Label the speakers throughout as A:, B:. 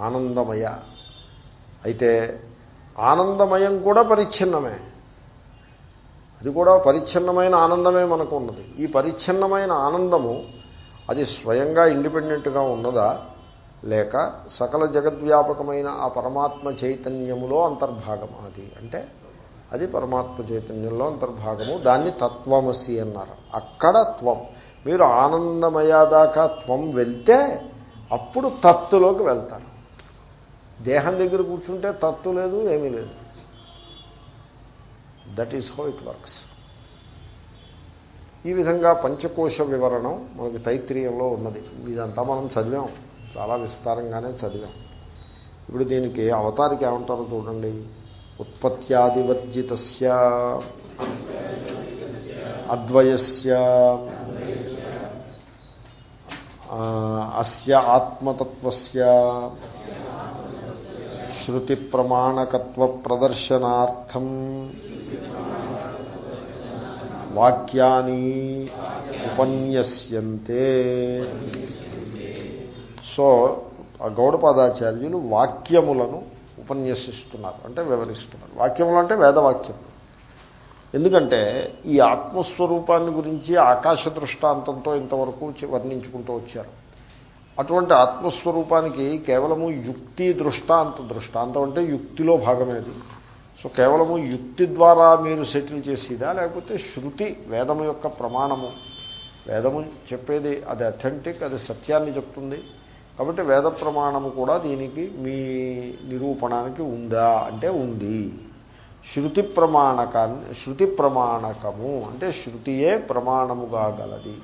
A: ఆనందమయ. అయితే ఆనందమయం కూడా పరిచ్ఛిన్నమే. అది కూడా పరిచ్ఛిన్నమైన ఆనందమే మనకు ఉన్నది ఈ పరిచ్ఛిన్నమైన ఆనందము అది స్వయంగా ఇండిపెండెంట్గా ఉన్నదా? లేక సకల జగద్వ్యాపకమైన ఆ పరమాత్మ చైతన్యములో అంతర్భాగం అది అంటే అది పరమాత్మ చైతన్యంలో అంతర్భాగము. దాన్ని తత్వమసి అన్నారు. అక్కడ త్వం. మీరు ఆనందమయ దాకా త్వం వెళ్తే అప్పుడు తత్తులోకి వెళ్తారు. దేహం దగ్గర కూర్చుంటే తత్తు లేదు ఏమీ లేదు. That is how it works ఈ విధంగా పంచకోశ వివరణం మనకి తైత్రీయంలో ఉన్నది. ఇదంతా మనం చదివాం. చాలా విస్తారంగానే చదివాం. ఇప్పుడు దీనికి అవతారికి ఏమంటారో చూడండి. ఉత్పత్యాదివర్జిత అద్వయస్య అస్య ఆత్మతత్వస్య శృతి ప్రమాణకత్వ ప్రదర్శనార్థం వాక్యాన్ని ఉపన్యస్యంతే. సో ఆ గౌడపాదాచార్యులు వాక్యములను ఉపన్యసిస్తున్నారు అంటే వివరిస్తున్నారు. వాక్యములు అంటే వేదవాక్యం. ఎందుకంటే ఈ ఆత్మస్వరూపాన్ని గురించి ఆకాశ దృష్టాంతంతో ఇంతవరకు వర్ణించుకుంటూ వచ్చారు. అటువంటి ఆత్మస్వరూపానికి కేవలము యుక్తి దృష్టాంత దృష్టాంతం అంటే యుక్తిలో భాగమేది. సో కేవలము యుక్తి ద్వారా మీరు సెటిల్ చేసేదా? లేకపోతే శృతి వేదము యొక్క ప్రమాణము. వేదము చెప్పేది అది అథెంటిక్ అది సత్యాన్ని చెప్తుంది. కాబట్టి వేద ప్రమాణము కూడా దీనికి మీ నిరూపణానికి ఉందా? అంటే ఉంది. శృతి ప్రమాణకాన్ని శృతి ప్రమాణకము. అంటే శృతియే ప్రమాణముగా గలది.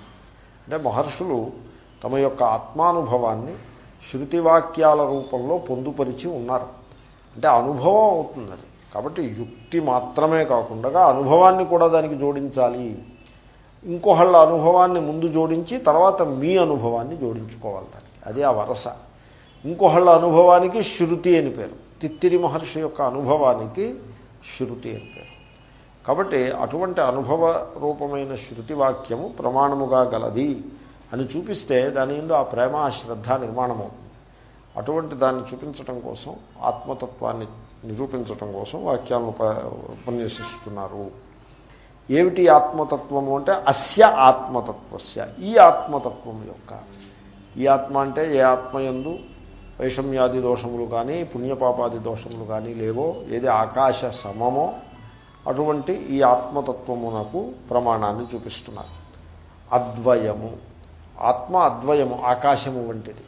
A: అంటే మహర్షులు తమ యొక్క ఆత్మానుభవాన్ని శృతివాక్యాల రూపంలో పొందుపరిచి ఉన్నారు. అంటే అనుభవం అవుతుంది అది కాబట్టి యుక్తి మాత్రమే కాకుండా అనుభవాన్ని కూడా దానికి జోడించాలి. ఇంకొకళ్ళ అనుభవాన్ని ముందు జోడించి తర్వాత మీ అనుభవాన్ని జోడించుకోవాలి దానికి. అది ఆ వరస. ఇంకొకళ్ళ అనుభవానికి శృతి అని పేరు. తిత్తిరి మహర్షి యొక్క అనుభవానికి శృతి అని పేరు. కాబట్టి అటువంటి అనుభవ రూపమైన శృతి వాక్యము ప్రమాణముగా గలది. అని చూపిస్తే దాని ఎందు ఆ ప్రేమ ఆ శ్రద్ధ నిర్మాణము. అటువంటి దాన్ని చూపించటం కోసం ఆత్మతత్వాన్ని నిరూపించటం కోసం వాక్యాలను ఉపన్యసిస్తున్నారు. ఏమిటి ఆత్మతత్వము అంటే అస్య ఆత్మతత్వస్య ఈ ఆత్మతత్వం యొక్క. ఈ ఆత్మ అంటే ఏ ఆత్మయందు వైషమ్యాది దోషములు కానీ పుణ్యపాపాది దోషములు కానీ లేవో ఏది ఆకాశ సమమో అటువంటి ఈ ఆత్మతత్వమునకు ప్రమాణాన్ని చూపిస్తున్నారు. అద్వయము. ఆత్మ అద్వయము ఆకాశము వంటిది.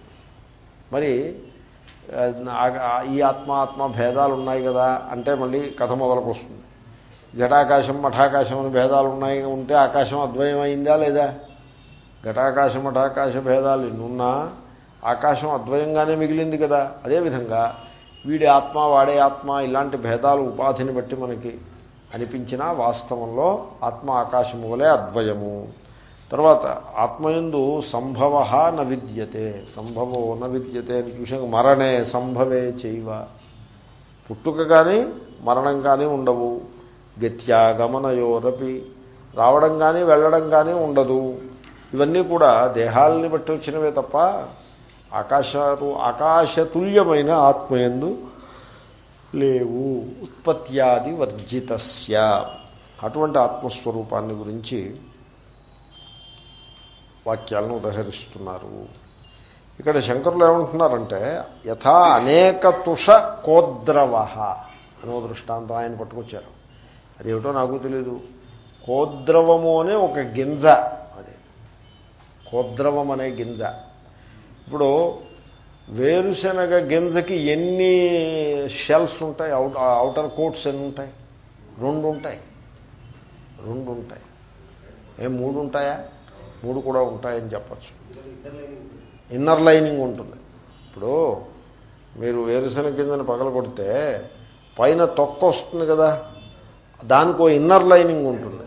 A: మరి ఈ ఆత్మ ఆత్మ భేదాలు ఉన్నాయి కదా అంటే మళ్ళీ కథ మొదలకు వస్తుంది ఘటాకాశం మఠాకాశం అని భేదాలు ఉన్నాయి ఉంటే ఆకాశం అద్వయం అయిందా లేదా? ఘటాకాశం మఠాకాశ భేదాలు ఎన్నున్నా ఆకాశం అద్వయంగానే మిగిలింది కదా. అదేవిధంగా వీడి ఆత్మ వాడే ఆత్మ ఇలాంటి భేదాలు ఉపాధిని బట్టి మనకి అనిపించినా వాస్తవంలో ఆత్మ ఆకాశము వలె అద్వయము. తర్వాత ఆత్మయందు సంభవ న విద్యతే. సంభవో న విద్యతే అని చూసాక మరణే సంభవే చేయవ పుట్టుక కానీ మరణం కానీ ఉండవు. గత్యాగమనయోరపి. రావడం కానీ వెళ్ళడం కానీ ఉండదు. ఇవన్నీ కూడా దేహాలని బట్టి వచ్చినవే తప్ప ఆకాశాలు ఆకాశతుల్యమైన ఆత్మయందు లేవు. ఉత్పత్యాది వర్జితస్య. అటువంటి ఆత్మస్వరూపాన్ని గురించి వాక్యాలను ఉదహరిస్తున్నారు. ఇక్కడ శంకరులు ఏమంటున్నారంటే యథా అనేక తుష కోద్రవ అనో దృష్టాంతం ఆయన పట్టుకొచ్చారు. అదేమిటో నాకు తెలియదు కోద్రవము అనే ఒక గింజ అది. కోద్రవం అనే గింజ. ఇప్పుడు వేరుశనగ గింజకి ఎన్ని షెల్స్ ఉంటాయి? అవుట్ అవుటర్ కోట్స్ ఎన్ని ఉంటాయి? రెండు ఉంటాయి. రెండు ఉంటాయి. ఏం మూడు ఉంటాయా? మూడు కూడా ఉంటాయని చెప్పచ్చు. ఇన్నర్ లైనింగ్ ఉంటుంది. ఇప్పుడు మీరు వేరుశనగ గింజను పగల కొడితే పైన తొక్క వస్తుంది కదా దానికో ఇన్నర్ లైనింగ్ ఉంటుంది.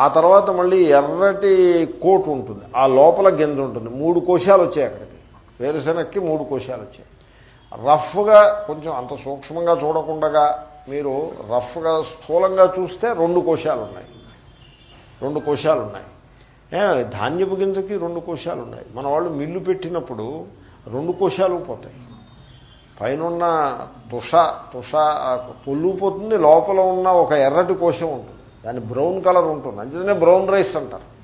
A: ఆ తర్వాత మళ్ళీ ఎర్రటి కోట్ ఉంటుంది. ఆ లోపల గింజ ఉంటుంది. మూడు కోశాలు వచ్చాయి అక్కడికి. వేరుశనగకి మూడు కోశాలు వచ్చాయి. రఫ్గా కొంచెం అంత సూక్ష్మంగా చూడకుండా మీరు రఫ్గా స్థూలంగా చూస్తే రెండు కోశాలు ఉన్నాయి. రెండు కోశాలు ఉన్నాయి. ధాన్యపు గింజకి రెండు కోశాలు ఉన్నాయి మన వాళ్ళు మిల్లు పెట్టినప్పుడు రెండు కోశాలు పోతాయి. పైన తుష తుష పొల్లుపోతుంది లోపల ఉన్న ఒక ఎర్రటి కోశం ఉంటుంది. దాని బ్రౌన్ కలర్ ఉంటుంది. అంచేతనే బ్రౌన్ రైస్ అంటారు.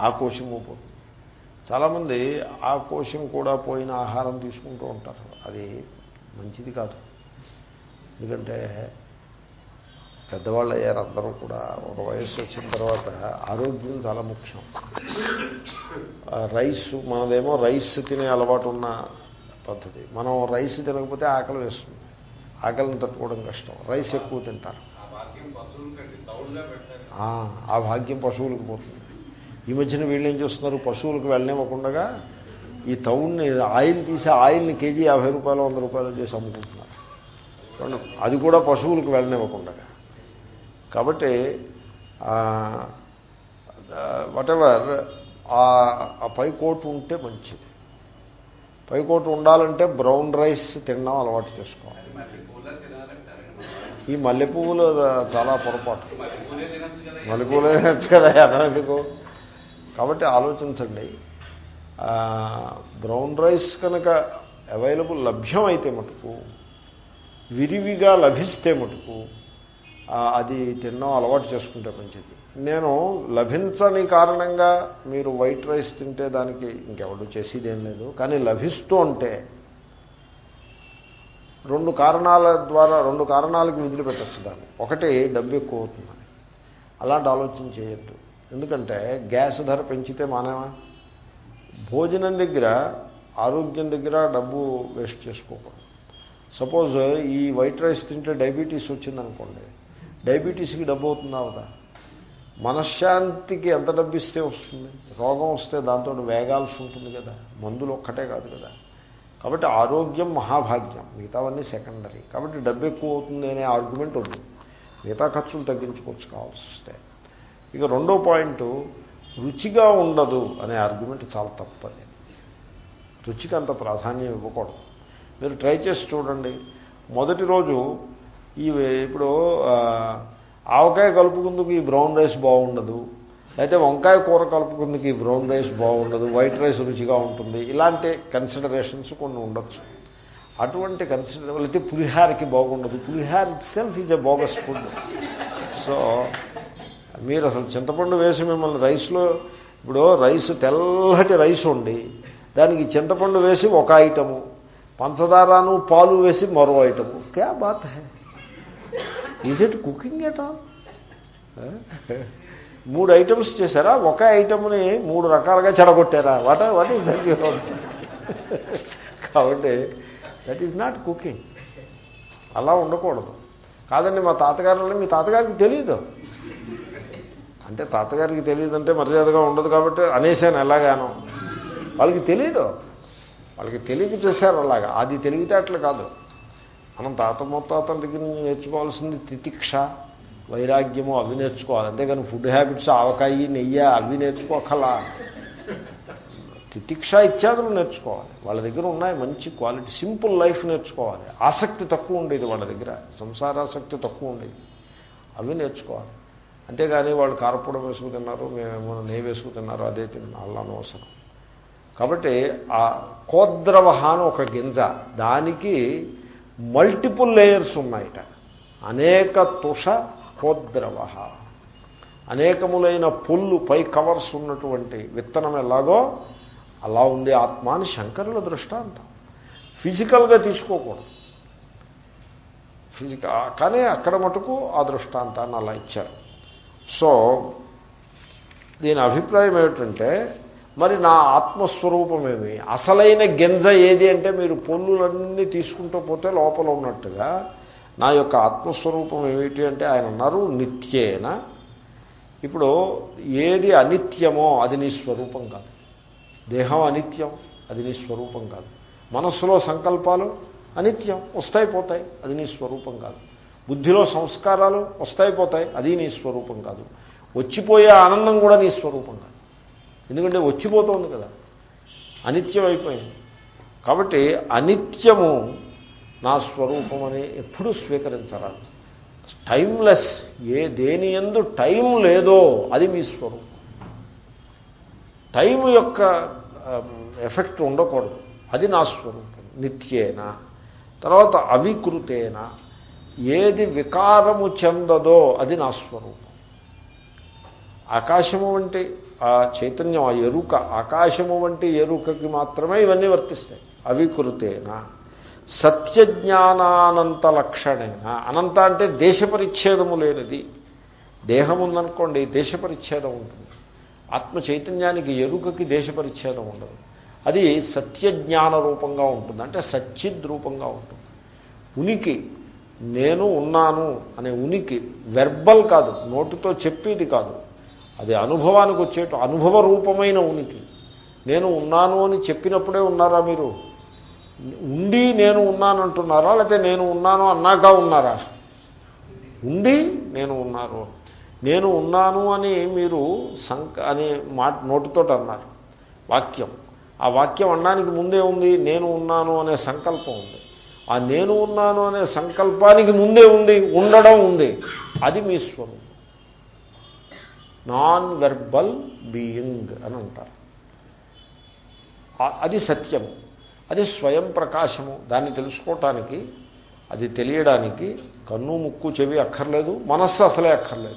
A: ఆ కోశము పోతుంది. చాలామంది ఆ కోశం కూడా పోయిన ఆహారం తీసుకుంటూ ఉంటారు. అది మంచిది కాదు. ఎందుకంటే పెద్దవాళ్ళు అయ్యారు అందరూ కూడా. ఒక వయస్సు వచ్చిన తర్వాత ఆరోగ్యం చాలా ముఖ్యం. రైస్ మనదేమో రైస్ తినే అలవాటు ఉన్న పద్ధతి. మనం రైస్ తినకపోతే ఆకలి వేస్తుంది. ఆకలిని తట్టుకోవడం కష్టం. రైస్ ఎక్కువ తింటారు. ఆ, భాగ్యం పశువులకు పోతుంది. ఈ మధ్యన వీళ్ళు ఏం చేస్తున్నారు? పశువులకు వెళ్ళనివ్వకుండా ఈ తౌడ్ని ఆయిల్ తీసి ఆయిల్ని కేజీ యాభై రూపాయలు వంద రూపాయలు చేసి అమ్ముకుంటున్నారు. అది కూడా పశువులకు వెళ్ళనివ్వకుండా కాబట్టి వాటెవర్ ఆ పై కోటు ఉంటే మంచిది. పై కోటు ఉండాలంటే బ్రౌన్ రైస్ తినడం అలవాటు చేసుకోవాలి. ఈ మల్లె పువ్వులు చాలా పొరపాటు. మల్లెపూలే కదా అనడానికి కాబట్టి ఆలోచించండి. బ్రౌన్ రైస్ కనుక అవైలబుల్ లభ్యం అయితే మటుకు విరివిగా లభిస్తే మటుకు అది తినడం అలవాటు చేసుకుంటే మంచిది. నేను లభించని కారణంగా మీరు వైట్ రైస్ తింటే దానికి ఇంకెవడు చేసేదేం లేదు. కానీ లభిస్తూ ఉంటే రెండు కారణాల ద్వారా రెండు కారణాలకు పెట్టచ్చు దాన్ని. ఒకటి డబ్బు ఎక్కువ అవుతుందని. అలాంటి ఆలోచన చేయొద్దు. ఎందుకంటే గ్యాస్ ధర పెంచితే మానేమా భోజనం దగ్గర ఆరోగ్యం దగ్గర డబ్బు వేస్ట్ చేసుకోకూడదు. సపోజ్ ఈ వైట్ రైస్ తింటే డయాబెటీస్ వచ్చిందనుకోండి డయాబెటీస్కి డబ్బు అవుతుందా అవుదా మనశ్శాంతికి ఎంత డబ్బు ఇస్తే వస్తుంది? రోగం వస్తే దాంతో వేగాల్సి ఉంటుంది కదా. మందులు ఒక్కటే కాదు కదా. కాబట్టి ఆరోగ్యం మహాభాగ్యం. మిగతావన్నీ సెకండరీ. కాబట్టి డబ్బు ఎక్కువ అవుతుంది అనే ఆర్గ్యుమెంట్ ఉంది మిగతా ఖర్చులు తగ్గించుకోవచ్చు కావాల్సి వస్తే. ఇక రెండో పాయింట్ రుచిగా ఉండదు అనే ఆర్గ్యుమెంట్ చాలా తప్పది. రుచికి అంత ప్రాధాన్యం ఇవ్వకూడదు. మీరు ట్రై చేసి చూడండి. మొదటి రోజు ఈ ఇప్పుడు ఆవకాయ కలుపుకుందుకు ఈ బ్రౌన్ రైస్ బాగుండదు. అయితే వంకాయ కూర కలుపుకుందుకు ఈ బ్రౌన్ రైస్ బాగుండదు. వైట్ రైస్ రుచిగా ఉంటుంది. ఇలాంటి కన్సిడరేషన్స్ కొన్ని ఉండొచ్చు. అటువంటి కన్సిడర్ అయితే పులిహారకి బాగుండదు. పులిహార self is a bogus food so మీరు అసలు చింతపండు వేసి మిమ్మల్ని రైస్లో ఇప్పుడు రైస్ తెల్లటి రైస్ ఉండి దానికి చింతపండు వేసి ఒక ఐటము పంచదారను పాలు వేసి మరో ఐటము. క్యా బాత్ హే? Is it cooking at all మూడు ఐటమ్స్ చేశారా? ఒక ఐటమ్ని మూడు రకాలుగా చెడగొట్టారా? వాట్ వాట్ ఈస్ దట్ కాబట్టి దట్ ఈజ్ నాట్ కుకింగ్ అలా ఉండకూడదు. కాదండి మా తాతగారు మీ తాతగారికి తెలియదు అంటే తాతగారికి తెలియదు అంటే మర్యాదగా ఉండదు కాబట్టి అనేసాను ఎలాగానో. వాళ్ళకి తెలియదు వాళ్ళకి తెలియక చేశారు అలాగా. అది తెలివితేటలు కాదు. మనం తాత ముత్తాతల దగ్గర నేర్చుకోవాల్సింది తితిక్ష వైరాగ్యము అవి నేర్చుకోవాలి. అంతేగాని ఫుడ్ హ్యాబిట్స్ ఆవకాయి నెయ్యి అవి నేర్చుకోకలా. తితిక్ష ఇత్యాదులు నేర్చుకోవాలి. వాళ్ళ దగ్గర ఉన్నాయి మంచి క్వాలిటీ సింపుల్ లైఫ్ నేర్చుకోవాలి. ఆసక్తి తక్కువ ఉండేది వాళ్ళ దగ్గర. సంసారాసక్తి తక్కువ ఉండేది. అవి నేర్చుకోవాలి. అంతేగాని వాళ్ళు కారపూడ వేసుకు తిన్నారు మేమేమో నెయ్యి వేసుకు తిన్నారు అదే తిన్నాను అలా అనవసరం. కాబట్టి ఆ కోద్రవహ అని ఒక గింజ దానికి మల్టిపుల్ లేయర్స్ ఉన్నాయట. అనేక తుష హోద్రవ అనేకములైన పుల్లు పై కవర్స్ ఉన్నటువంటి విత్తనం ఎలాగో అలా ఉంది ఆత్మ అని శంకరుల దృష్టాంతం. ఫిజికల్గా తీసుకోకూడదు. ఫిజికల్ కానీ అక్కడ మటుకు ఆ దృష్టాంతాన్ని అలా ఇచ్చారు. సో దీని అభిప్రాయం ఏమిటంటే మరి నా ఆత్మస్వరూపమేమి? అసలైన గింజ ఏది అంటే మీరు పొల్లులన్నీ తీసుకుంటూ పోతే లోపల ఉన్నట్టుగా నా యొక్క ఆత్మస్వరూపం ఏమిటి అంటే ఆయన అన్నారు నిత్యేన. ఇప్పుడు ఏది అనిత్యమో అది నీ స్వరూపం కాదు. దేహం అనిత్యం అది నీ స్వరూపం కాదు. మనస్సులో సంకల్పాలు అనిత్యం వస్తాయి పోతాయి అది నీ స్వరూపం కాదు. బుద్ధిలో సంస్కారాలు వస్తాయి పోతాయి అది నీ స్వరూపం కాదు. వచ్చిపోయే ఆనందం కూడా నీ స్వరూపం కాదు. ఎందుకంటే వచ్చిపోతుంది కదా. అనిత్యం అయిపోయింది కాబట్టి అనిత్యము నా స్వరూపం అని ఎప్పుడూ స్వీకరించరాదు. టైమ్లెస్ ఏ దేని ఎందు టైం లేదో అది మీ స్వరూపం. టైం యొక్క ఎఫెక్ట్ ఉండకూడదు. అది నా స్వరూపం. నిత్యేనా. తర్వాత అవికృతేన. ఏది వికారము చెందదో అది నా స్వరూపం. ఆకాశము వంటి ఆ చైతన్యం ఆ ఎరుక ఆకాశము వంటి ఎరుకకి మాత్రమే ఇవన్నీ వర్తిస్తాయి. అవికృతేన సత్యజ్ఞానానంత లక్షణేన. అనంత అంటే దేశపరిచ్ఛేదము లేనిది. దేహం ఉందనుకోండి దేశపరిచ్ఛేదం ఉంటుంది. ఆత్మ చైతన్యానికి ఎరుకకి దేశపరిచ్ఛేదం ఉండదు. అది సత్యజ్ఞాన రూపంగా ఉంటుంది. అంటే సచ్చిద్ రూపంగా ఉంటుంది. ఉనికి నేను ఉన్నాను అనే ఉనికి వెర్బల్ కాదు నోటితో చెప్పేది కాదు. అది అనుభవానికి వచ్చేటు అనుభవ రూపమైన ఉనికి. నేను ఉన్నాను అని చెప్పినప్పుడే ఉన్నారా మీరు? ఉండి నేను ఉన్నానంటున్నారా? లేకపోతే నేను ఉన్నాను అన్నాక ఉన్నారా? ఉండి నేను ఉన్నారు నేను ఉన్నాను అని మీరు సంక అనే మా నోటితో అన్నారు. వాక్యం. ఆ వాక్యం అనడానికి ముందే ఉంది నేను ఉన్నాను అనే సంకల్పం ఉంది. ఆ నేను ఉన్నాను అనే సంకల్పానికి ముందే ఉంది ఉండడం ఉంది. అది మీ స్వరూపం. నాన్ వెర్బల్ బీయింగ్ అని అంటారు. అది సత్యము. అది స్వయం ప్రకాశము. దాన్ని తెలుసుకోవటానికి అది తెలియడానికి కన్ను ముక్కు చెవి అక్కర్లేదు మనస్సు అసలే అక్కర్లేదు.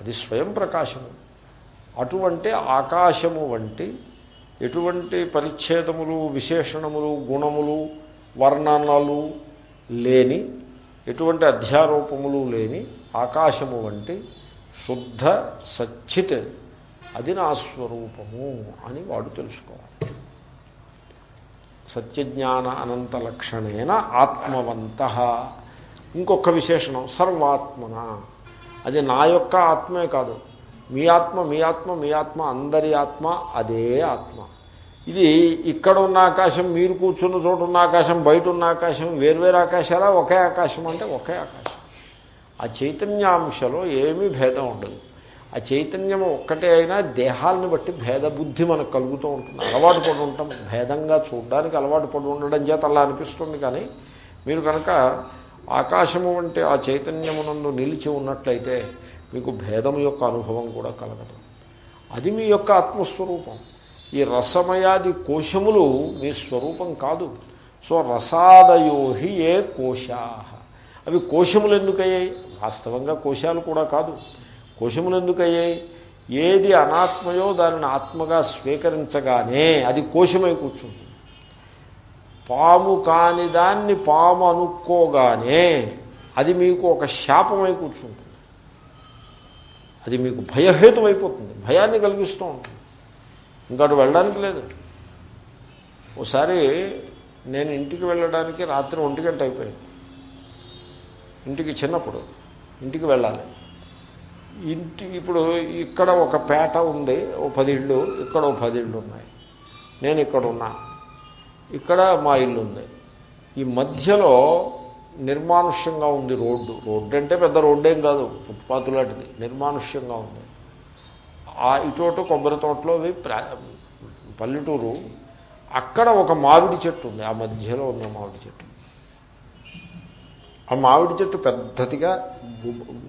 A: అది స్వయం ప్రకాశము. అటువంటి ఆకాశము వంటి ఎటువంటి పరిచ్ఛేదములు విశేషణములు గుణములు వర్ణనలు లేని ఎటువంటి అధ్యారూపములు లేని ఆకాశము వంటి శుద్ధ సచ్చిత్ అది నా స్వరూపము అని వాడు తెలుసుకోవాలి. సత్యజ్ఞాన అనంత లక్షణేన ఆత్మవంత. ఇంకొక విశేషణం సర్వాత్మన. అది నా యొక్క ఆత్మే కాదు. మీ ఆత్మ మీ ఆత్మ మీ ఆత్మ అందరి ఆత్మ అదే ఆత్మ. ఇది ఇక్కడ ఉన్న ఆకాశం మీరు కూర్చున్న చోటు ఉన్న ఆకాశం బయట ఉన్న ఆకాశం వేర్వేరు ఆకాశాలా ఒకే ఆకాశం అంటే ఒకే ఆకాశం. ఆ చైతన్యాంశలో ఏమీ భేదం ఉండదు. ఆ చైతన్యము ఒక్కటే అయినా దేహాలను బట్టి భేద బుద్ధి మనకు కలుగుతూ ఉంటుంది. అలవాటు పడి ఉంటాం. భేదంగా చూడడానికి అలవాటు పడి ఉండడం చేత అలా అనిపిస్తుంది కానీ మీరు కనుక ఆకాశము వంటి ఆ చైతన్యమునందు నిలిచి ఉన్నట్లయితే మీకు భేదం యొక్క అనుభవం కూడా కలగదు. అది మీ యొక్క ఆత్మస్వరూపం. ఈ రసమయాది కోశములు మీ స్వరూపం కాదు. సో రసాదయోహి ఏ కోశా అవి కోశములు ఎందుకయ్యాయి? వాస్తవంగా కోశాలు కూడా కాదు. కోశములు ఎందుకయ్యాయి ఏది అనాత్మయో దానిని ఆత్మగా స్వీకరించగానే అది కోశమై కూర్చుంటుంది. పాము కాని దాన్ని పాము అనుకోగానే అది మీకు ఒక శాపమై కూర్చుంటుంది. అది మీకు భయహేతమైపోతుంది భయాన్ని కలిగిస్తూ ఉంటుంది. ఇంకా అటు వెళ్ళడానికి లేదు. ఒకసారి నేను ఇంటికి వెళ్ళడానికి రాత్రి ఒంటి గంట అయిపోయింది. ఇంటికి చిన్నప్పుడు ఇంటికి వెళ్ళాలి. ఇంటి ఇప్పుడు ఇక్కడ ఒక పేట ఉంది ఓ పది ఇళ్ళు ఇక్కడ ఓ పది ఇళ్ళు ఉన్నాయి. నేను ఇక్కడ ఉన్నా. ఇక్కడ మా ఇల్లు ఉంది. ఈ మధ్యలో నిర్మానుష్యంగా ఉంది రోడ్డు. రోడ్డు అంటే పెద్ద రోడ్డేం కాదు ఫుట్పాత్ లాంటిది. నిర్మానుష్యంగా ఉంది. ఆ ఇటోటు కొబ్బరి తోటలో పల్లెటూరు. అక్కడ ఒక మామిడి చెట్టు ఉంది. ఆ మధ్యలో ఉన్న మామిడి చెట్టు. ఆ మామిడి చెట్టు పెద్దదిగా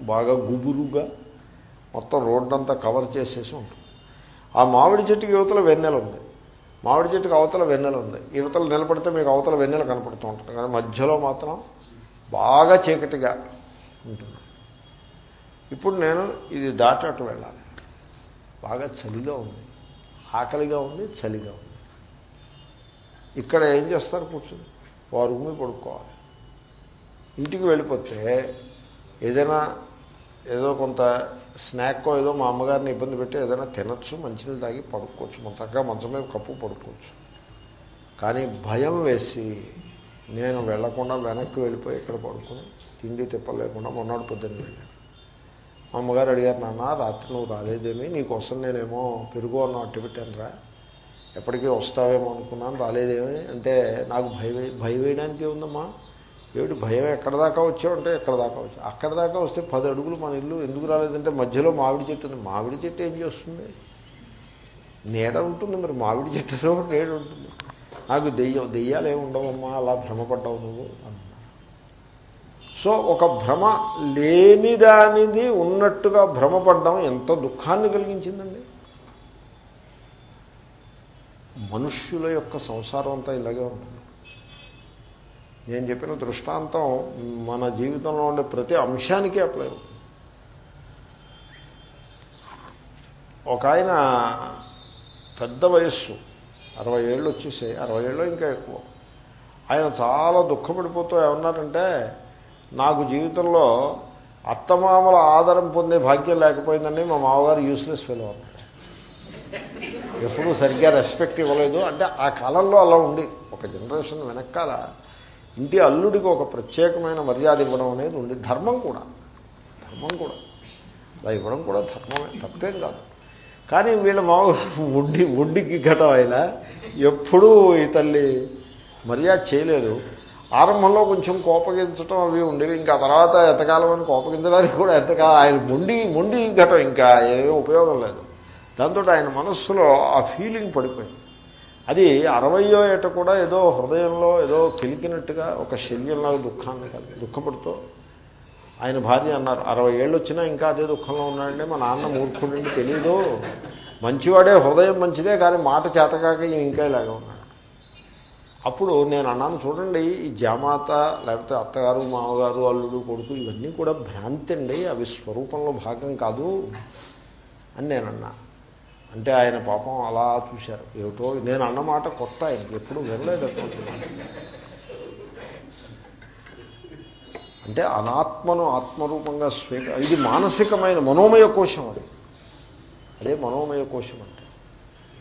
A: బాగా గుబురుగా మొత్తం రోడ్డంతా కవర్ చేసేసి ఉంటుంది. ఆ మామిడి చెట్టుకి యువతల వెన్నెల ఉంది. మామిడి చెట్టుకి అవతల వెన్నెల ఉంది. యువతల నిలబడితే మీకు అవతల వెన్నెల కనపడుతూ ఉంటుంది. కానీ మధ్యలో మాత్రం బాగా చీకటిగా ఉంటుంది. ఇప్పుడు నేను ఇది దాటి అటు వెళ్ళాలి. బాగా చలిగా ఉంది. ఆకలిగా ఉంది చలిగా ఉంది. ఇక్కడ ఏం చేస్తారు కూర్చొని? వారు పడుకోవాలి. ఇంటికి వెళ్ళిపోతే ఏదైనా ఏదో కొంత స్నాక్కో ఏదో మా అమ్మగారిని ఇబ్బంది పెట్టి ఏదైనా తినచ్చు మంచినీళ్ళు తాగి పడుకోవచ్చు మన చక్కగా మంచం మీద కప్పు పడుకోవచ్చు. కానీ భయం వేసి నేను వెళ్ళకుండా వెనక్కి వెళ్ళిపోయి ఇక్కడ పడుకుని తిండి తిప్పలేకుండా మొన్నటి పొద్దున్న వెళ్ళాను. మా అమ్మగారు అడిగారు నాన్న రాత్రి నువ్వు రాలేదేమి? నీకోసం నేనేమో పెరుగు అన్న అట్టు పెట్టానురా ఎప్పటికీ వస్తావేమో అనుకున్నాను రాలేదేమి? అంటే నాకు భయం భయం వేయడానికి ఉందమ్మా. ఏమిటి భయం ఎక్కడ దాకా వచ్చామంటే ఎక్కడ దాకా వచ్చాం? అక్కడ దాకా వస్తే పది అడుగులు మన ఇల్లు ఎందుకు రాలేదంటే మధ్యలో మామిడి చెట్టు ఉంది. మామిడి చెట్టు ఏం చేస్తుంది? నీడ ఉంటుంది మరి మామిడి చెట్టులో నీడ ఉంటుంది. నాకు దెయ్యం దెయ్యాలు ఏమి ఉండవమ్మా అలా భ్రమపడ్డావు నువ్వు సో ఒక భ్రమ లేని దానిది ఉన్నట్టుగా భ్రమపడ్డం ఎంత దుఃఖాన్ని కలిగించిందండి. మనుష్యుల యొక్క సంసారం అంతా ఇలాగే ఉంటుంది. నేను చెప్పిన దృష్టాంతం మన జీవితంలో ఉండే ప్రతి అంశానికి అప్లై అవుతుంది. ఒక ఆయన పెద్ద వయస్సు అరవై ఏళ్ళు వచ్చేసాయి. అరవై ఏళ్ళు ఇంకా ఎక్కువ. ఆయన చాలా దుఃఖపడిపోతూ ఏమన్నారంటే నాకు జీవితంలో అత్తమామల ఆదరం పొందే భాగ్యం లేకపోయిందని మా మామగారు యూస్లెస్ ఫెలో అన్నారు. ఎప్పుడూ సరిగ్గా రెస్పెక్ట్ ఇవ్వలేదు. అంటే ఆ కాలంలో అలా ఉంది ఒక జనరేషన్ వెనకాల ఇంటి అల్లుడికి ఒక ప్రత్యేకమైన మర్యాద ఇవ్వడం అనేది ఉంది ధర్మం కూడా. ధర్మం కూడా. అలా ఇవ్వడం కూడా ధర్మమే తప్పేం కాదు. కానీ వీళ్ళ మామూలు ఒడ్డి ఒడ్డికి ఘటం అయినా ఎప్పుడూ ఈ తల్లి మర్యాద చేయలేదు. ఆరంభంలో కొంచెం కోపగించడం అవి ఉండేవి. ఇంకా తర్వాత ఎంతకాలం అని కోపగించడానికి కూడా ఎంతకాలం ఆయన మొండి మొండి ఘటం ఇంకా ఏమీ ఉపయోగం లేదు. దాంతో ఆయన మనస్సులో ఆ ఫీలింగ్ పడిపోయింది. అది అరవయో ఏట కూడా ఏదో హృదయంలో ఏదో కిలికినట్టుగా ఒక శల్యంలాగా దుఃఖాన్ని దుఃఖపడుతూ ఆయన భార్య అన్నారు అరవై ఏళ్ళు వచ్చినా ఇంకా అదే దుఃఖంలో ఉన్నాడంటే మా నాన్న మూర్ఖుడండి తెలీదు. మంచివాడే హృదయం మంచిదే కానీ మాట చేతకాక ఈయన ఇంకా ఇలాగే ఉన్నాడు. అప్పుడు నేను అన్నాను చూడండి ఈ జామాత లేకపోతే అత్తగారు మామగారు అల్లుడు కొడుకు ఇవన్నీ కూడా భ్రాంతి అండి అవి స్వరూపంలో భాగం కాదు. అని నేను అన్నా. అంటే ఆయన పాపం అలా చూశారు. ఏమిటో నేను అన్నమాట కొత్త ఆయనకి ఎప్పుడు వినలేదు అనుకుంటున్నాను అంటే అనాత్మను ఆత్మరూపంగా స్వీక ఇది మానసికమైన మనోమయ కోశం అది. అదే మనోమయ కోశం అంటే.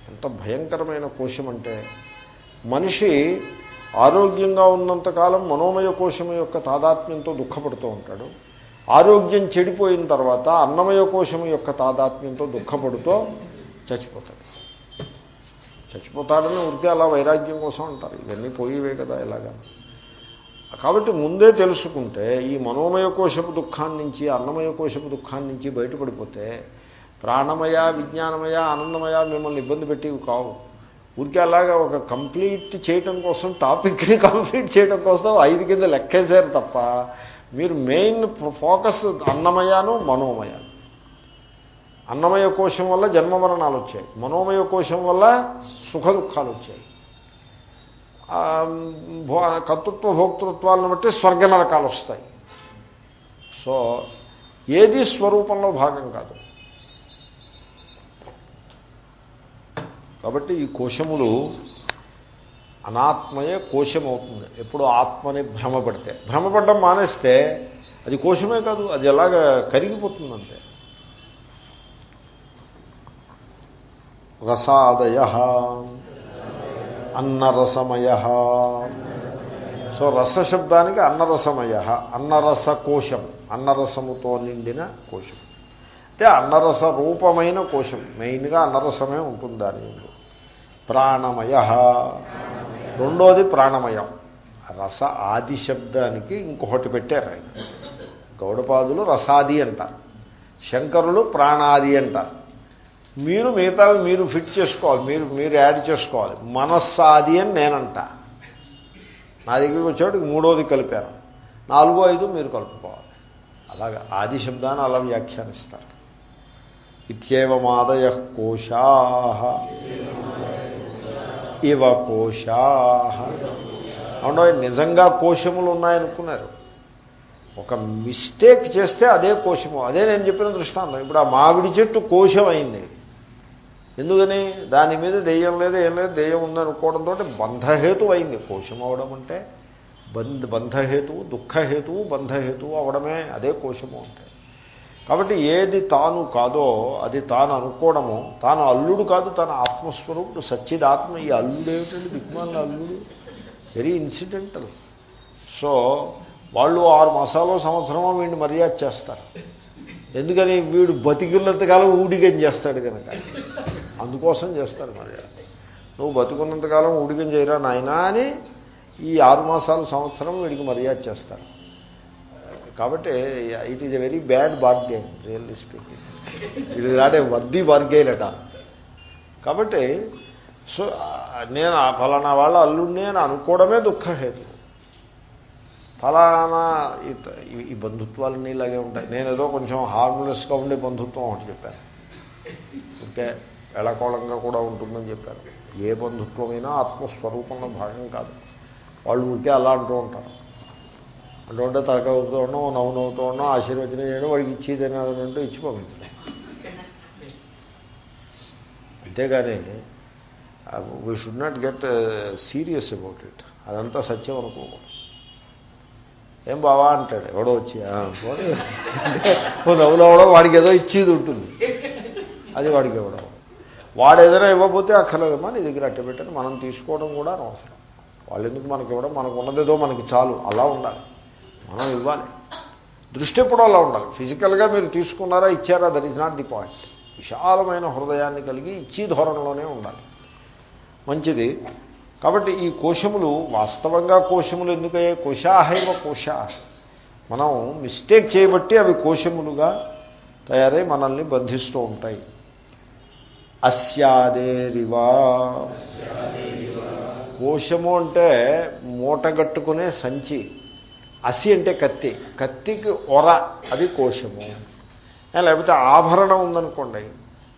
A: ఎంత భయంకరమైన కోశం అంటే మనిషి ఆరోగ్యంగా ఉన్నంతకాలం మనోమయ కోశం యొక్క తాదాత్మ్యంతో దుఃఖపడుతూ ఉంటాడు. ఆరోగ్యం చెడిపోయిన తర్వాత అన్నమయ కోశం యొక్క తాదాత్మ్యంతో దుఃఖపడుతూ చచ్చిపోతాడు. చచ్చిపోతాడని ఉంటే అలా వైరాగ్యం కోసం అంటారు. ఇవన్నీ పోయేవే కదా ఇలాగా కాబట్టి ముందే తెలుసుకుంటే ఈ మనోమయ కోశపు దుఃఖాన్ని నుంచి అన్నమయ కోశపు దుఃఖాన్ని నుంచి బయటపడిపోతే ప్రాణమయ విజ్ఞానమయ ఆనందమయ మిమ్మల్ని ఇబ్బంది పెట్టేవి కావు. ఊరికే అలాగా ఒక కంప్లీట్ చేయటం కోసం టాపిక్ని కంప్లీట్ చేయడం కోసం ఐదు కింద లెక్కేశారు తప్ప మీరు మెయిన్ ఫోకస్ అన్నమయాను మనోమయాను. అన్నమయ కోశం వల్ల జన్మ మరణాలు వచ్చాయి. మనోమయ కోశం వల్ల సుఖ దుఃఖాలు వచ్చాయి. భో కర్తృత్వ భోక్తృత్వాలను బట్టి స్వర్గ నరకాలు వస్తాయి. సో ఏది స్వరూపంలో భాగం కాదు. కాబట్టి ఈ కోశములు అనాత్మయే కోశం అవుతుంది ఎప్పుడు ఆత్మని భ్రమపడితే. భ్రమపడడం మానేస్తే అది కోశమే కాదు అది ఎలాగ కరిగిపోతుందంటే. రసాదయ అన్నరసమయ. సో రసశబ్దానికి అన్నరసమయ అన్నరస కోశం అన్నరసముతో నిండిన కోశం. అంటే అన్నరస రూపమైన కోశం మెయిన్గా అన్నరసమే ఉంటుంది దాని ముందు. ప్రాణమయ. రెండోది ప్రాణమయం. రస ఆది శబ్దానికి ఇంకొకటి పెట్టారు ఆయన. గౌడపాదులు రసాది అంటారు. శంకరులు ప్రాణాది అంటారు. మీరు మిగతావి మీరు ఫిట్ చేసుకోవాలి మీరు మీరు యాడ్ చేసుకోవాలి. మనస్సాది అని నేనంట. నా దగ్గరికి వచ్చేవాడికి మూడోది కలిపారు నాలుగో ఐదు మీరు కలుపుకోవాలి. అలాగా ఆది శబ్దాన్ని అలా వ్యాఖ్యానిస్తారు. ఇత్యేవమాదయ కోశా. ఇవ కోశా. అవునో నిజంగా కోశములు ఉన్నాయనుకున్నారు. ఒక మిస్టేక్ చేస్తే అదే కోశము. అదే నేను చెప్పిన దృష్టాంతం. ఇప్పుడు ఆ మామిడి చెట్టు కోశం అయింది. ఎందుకని దాని మీద దెయ్యం లేదు ఏం లేదు దెయ్యం ఉందనుకోవడంతో బంధహేతు అయింది. కోశం అవడం అంటే బంధ బంధహేతువు దుఃఖహేతువు బంధహేతువు అవడమే అదే కోశము అంటే. కాబట్టి ఏది తాను కాదో అది తాను అనుకోవడము తాను అల్లుడు కాదు తన ఆత్మస్వరూపుడు సచ్చిదాత్మ. ఈ అల్లుడు ఏమిటండి? దిగ్మాల అల్లుడు? Very incidental. సో వాళ్ళు ఆరు మాసాలు సంవత్సరమో వీడిని మర్యాద చేస్తారు. ఎందుకని? వీడు బతికినంతకాలం ఊడిగం చేస్తాడు కనుక. అందుకోసం చేస్తారు మర్యాద నువ్వు బతుకున్నంతకాలం ఊడిగం చేయరా నాయనా అని ఈ ఆరు మాసాలు సంవత్సరం వీడికి మర్యాద చేస్తారు. కాబట్టి it is a very bad bargain really speaking ఇది రాడే నాట్ వర్ది బార్గెన్ అట కాబట్టి సో నేను ఫలానా వాళ్ళ అల్లుడిని అని అనుకోవడమే దుఃఖహేతు. ఫలానా ఈ బంధుత్వాలన్నీ ఇలాగే ఉంటాయి. నేను ఏదో కొంచెం హార్మ్లెస్గా ఉండే బంధుత్వం ఒకటి చెప్పాను. ఓకే? ఎలకోళంగా కూడా ఉంటుందని చెప్పారు. ఏ బంధుత్వమైనా ఆత్మస్వరూపంలో భాగం కాదు. వాళ్ళు ఉంటే అలా అంటూ ఉంటారు. అంటూ ఉంటే తలక అవుతూ ఉన్నాం నవ్వునవ్వుతూ ఉన్నాం ఆశీర్వచనం చేయడం వాడికి ఇచ్చేదని అంటూ ఇచ్చి పంపించలే అంతేగాని we should not get serious about it అదంతా సత్యం అనుకోకూడదు. ఏం బావా అంటాడు? ఎవడో వచ్చి "ఆ, నవ్వు నవ్వడం వాడికి ఏదో ఇచ్చేది ఉంటుంది. అది వాడికి ఇవ్వడం. వాడు ఏదైనా ఇవ్వబోతే అక్కర్లేదమ్మా నీ దగ్గర అట్టబెట్టని మనం తీసుకోవడం కూడా అవసరం వాళ్ళు ఎందుకు మనకి ఇవ్వడం? మనకు ఉన్నదేదో మనకి చాలు అలా ఉండాలి. మనం ఇవ్వాలి. దృష్టి ఎప్పుడో అలా ఉండాలి. ఫిజికల్గా మీరు తీసుకున్నారా ఇచ్చారా that is not the point. విశాలమైన హృదయాన్ని కలిగి ఇచ్చే ధోరణిలోనే ఉండాలి. మంచిది. కాబట్టి ఈ కోశములు వాస్తవంగా కోశములు ఎందుకయ్యే? కోశాహైవ కోశ. మనం మిస్టేక్ చేయబట్టి అవి కోశములుగా తయారై మనల్ని బంధిస్తూ ఉంటాయి. అస్యాదేరివా. కోశము అంటే మూటగట్టుకునే సంచి. అసి అంటే కత్తి. కత్తికి ఒర అది కోశము. లేకపోతే ఆభరణం ఉందనుకోండి.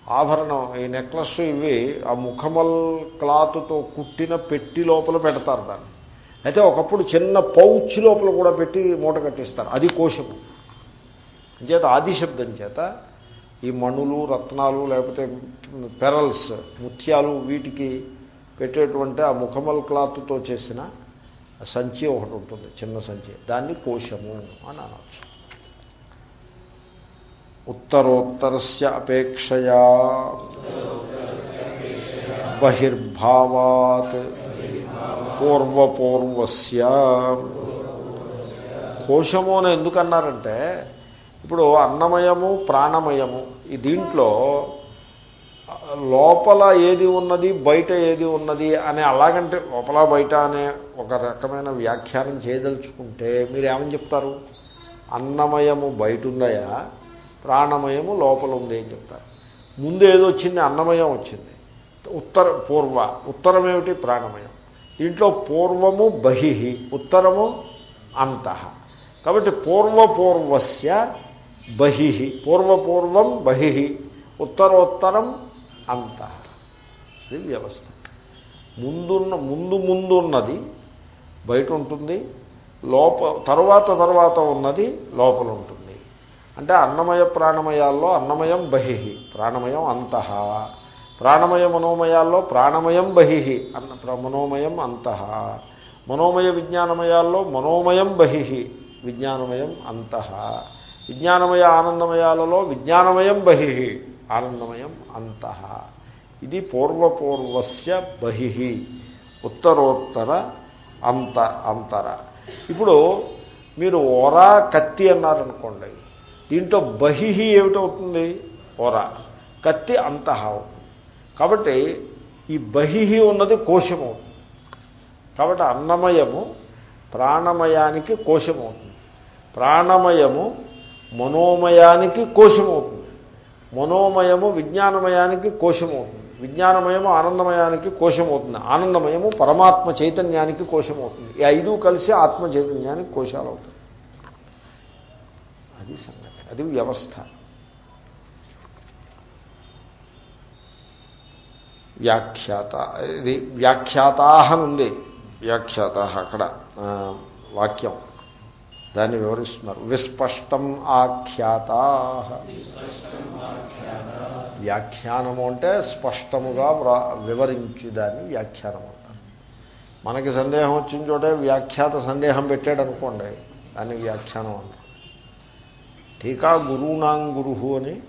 A: ఆభరణం ఈ నెక్లెస్ ఇవి ఆ ముఖమల్ క్లాత్తో కుట్టిన పెట్టి లోపల పెడతారు దాన్ని. అయితే ఒకప్పుడు చిన్న పౌచ్ లోపల కూడా పెట్టి మూట కట్టిస్తారు. అది కోశము. చేత ఆదిశబ్దం చేత ఈ మణులు రత్నాలు లేకపోతే పెరల్స్ ముత్యాలు వీటికి పెట్టేటువంటి ఆ ముఖమల్ క్లాత్తో చేసిన సంచి ఒకటి ఉంటుంది చిన్న సంచి. దాన్ని కోశము అని అనవచ్చు ఉత్తరోత్తరస్య అపేక్షయా. బహిర్భావాత్. పూర్వపూర్వస్య. కోశము అని ఎందుకన్నారంటే ఇప్పుడు అన్నమయము ప్రాణమయము ఈ దీంట్లో లోపల ఏది ఉన్నది బయట ఏది ఉన్నది అనే అలాగంటే లోపల బయట అనే ఒక రకమైన వ్యాఖ్యానం చేయదలుచుకుంటే మీరు ఏమని చెప్తారు? అన్నమయము బయట ఉందయా ప్రాణమయము లోపల ఉంది అని చెప్తారు. ముందు ఏదో వచ్చింది అన్నమయం వచ్చింది. ఉత్తర పూర్వ. ఉత్తరం ఏమిటి ప్రాణమయం. దీంట్లో పూర్వము బహి ఉత్తరము అంతః. కాబట్టి పూర్వపూర్వస్య బహి పూర్వపూర్వం బహి ఉత్తరోత్తరం అంత. ఇది వ్యవస్థ. ముందున్న ముందు ముందు ఉన్నది బయట ఉంటుంది లోప తరువాత తర్వాత ఉన్నది లోపల ఉంటుంది అంటే అన్నమయ ప్రాణమయాల్లో అన్నమయం బహి ప్రాణమయం అంతః. ప్రాణమయ మనోమయాల్లో ప్రాణమయం బహి అన్న మనోమయం అంతః. మనోమయ విజ్ఞానమయాల్లో మనోమయం బహి విజ్ఞానమయం అంతః. విజ్ఞానమయ ఆనందమయాలలో విజ్ఞానమయం బహి ఆనందమయం అంతః. ఇది పూర్వపూర్వస్య బహి ఉత్తరోత్తర అంత అంతర. ఇప్పుడు మీరు ఓరా కత్తి అన్నారనుకోండి దీంట్లో బహి ఏమిటవుతుంది? ఓరా. కత్తి అంతః అవుతుంది. కాబట్టి ఈ బహి ఉన్నది కోశము కాబట్టి అన్నమయము ప్రాణమయానికి కోశమవుతుంది. ప్రాణమయము మనోమయానికి కోశమవుతుంది. మనోమయము విజ్ఞానమయానికి కోశమవుతుంది. విజ్ఞానమయము ఆనందమయానికి కోశమవుతుంది. ఆనందమయము పరమాత్మ చైతన్యానికి కోశమవుతుంది. ఈ ఐదు కలిసి ఆత్మ చైతన్యానికి కోశాలు అవుతుంది అది సంగతి. అది వ్యవస్థ. వ్యాఖ్యాత. ఇది వ్యాఖ్యాతాహనుంది. వ్యాఖ్యాత అక్కడ వాక్యం. దాన్ని వివరిస్తున్నారు. విస్పష్టం ఆఖ్యాతా. వ్యాఖ్యానము అంటే స్పష్టముగా వివరించి దాన్ని వ్యాఖ్యానం అంటారు. మనకి సందేహం వచ్చిన చోటే వ్యాఖ్యాత సందేహం పెట్టాడు అనుకోండి దాన్ని వ్యాఖ్యానం అంటారు. టీకా గురువునాం గురుహు అని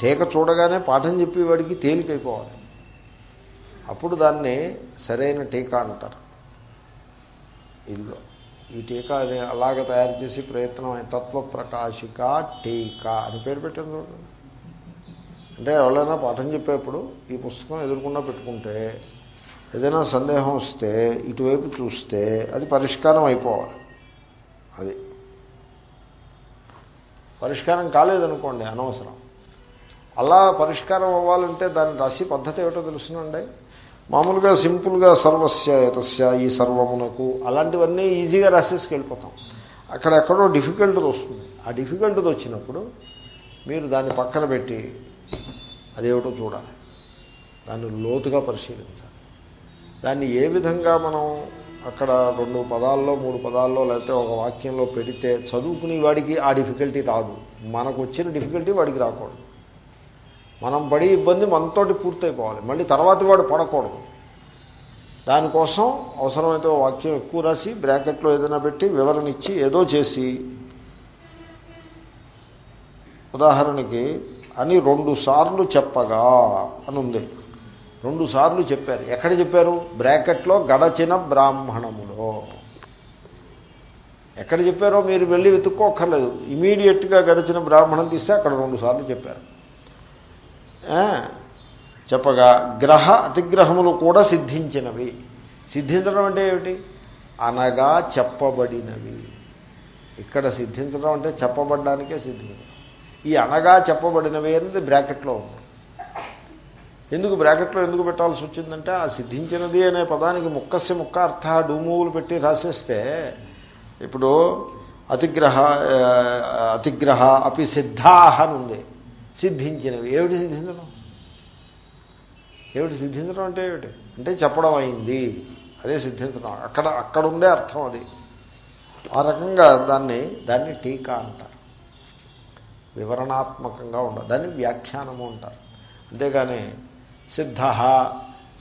A: టీక చూడగానే పాఠం చెప్పేవాడికి తేలికైపోవాలి. అప్పుడు దాన్ని సరైన టీకా అంటారు. ఇదిగో ఈ టీకా అది అలాగ తయారు చేసి ప్రయత్నం అయి- తత్వ ప్రకాశిక టీకా అని పేరు పెట్టాను చూడండి అంటే ఎవరైనా పాఠం చెప్పేప్పుడు ఈ పుస్తకం ఎదుర్కొన్నా పెట్టుకుంటే ఏదైనా సందేహం వస్తే ఇటువైపు చూస్తే అది పరిష్కారం అయిపోవాలి. అది. పరిష్కారం కాలేదనుకోండి అనవసరం. అలా పరిష్కారం అవ్వాలంటే దాన్ని రాసి పద్ధతి ఏమిటో తెలుసునండి. మామూలుగా సింపుల్గా సర్వస్య ఏతస్య ఈ సర్వమునకు అలాంటివన్నీ ఈజీగా రాసేసుకు వెళ్ళిపోతాం. అక్కడెక్కడో డిఫికల్ట్ది వస్తుంది. ఆ డిఫికల్ట్ది వచ్చినప్పుడు మీరు దాన్ని పక్కన పెట్టి అదేమిటో చూడాలి. దాన్ని లోతుగా పరిశీలించాలి. దాన్ని ఏ విధంగా మనం అక్కడ రెండు పదాల్లో మూడు పదాల్లో లేకపోతే ఒక వాక్యంలో పెడితే చదువుకునే వాడికి ఆ డిఫికల్టీ రాదు. మనకు వచ్చిన డిఫికల్టీ వాడికి రాకూడదు. మనం పడి ఇబ్బంది మనతోటి పూర్తయిపోవాలి. మళ్ళీ తర్వాత వాడు పడకూడదు. దానికోసం అవసరమైతే వాక్యం ఎక్కువ రాసి బ్రాకెట్లో ఏదైనా పెట్టి వివరణ ఇచ్చి ఏదో చేసి. ఉదాహరణకి అని రెండు సార్లు చెప్పగా అని ఉంది రెండు సార్లు చెప్పారు. ఎక్కడ చెప్పారు? బ్రాకెట్లో గడచిన బ్రాహ్మణములో. ఎక్కడ చెప్పారో మీరు వెళ్ళి వెతుక్కోక్కర్లేదు. ఇమీడియట్గా గడిచిన బ్రాహ్మణం తీస్తే అక్కడ రెండు సార్లు చెప్పారు. చెప్పగా గ్రహ అతిగ్రహములు కూడా సిద్ధించినవి. సిద్ధించడం అంటే ఏమిటి? అనగా చెప్పబడినవి. ఇక్కడ సిద్ధించడం అంటే చెప్పబడ్డానికే సిద్ధించడం. ఈ అనగా చెప్పబడినవి అనేది బ్రాకెట్లో ఉంది. ఎందుకు బ్రాకెట్లో ఎందుకు పెట్టాల్సి వచ్చిందంటే ఆ సిద్ధించినది అనే పదానికి ముక్కస్య ముక్క అర్థ డూమువులు పెట్టి రాసేస్తే ఇప్పుడు అతిగ్రహ అతిగ్రహ అపి సిద్ధాహ అని ఉంది. సిద్ధించినవి. ఏమిటి సిద్ధించడం? ఏమిటి సిద్ధించడం అంటే ఏమిటి? అంటే చెప్పడం అయింది. అదే సిద్ధించడం. అక్కడ అక్కడ ఉండే అర్థం అది. ఆ రకంగా దాన్ని దాన్ని టీకా అంటారు. వివరణాత్మకంగా ఉండదు దాన్ని వ్యాఖ్యానము అంటారు. అంతేగాని సిద్ధ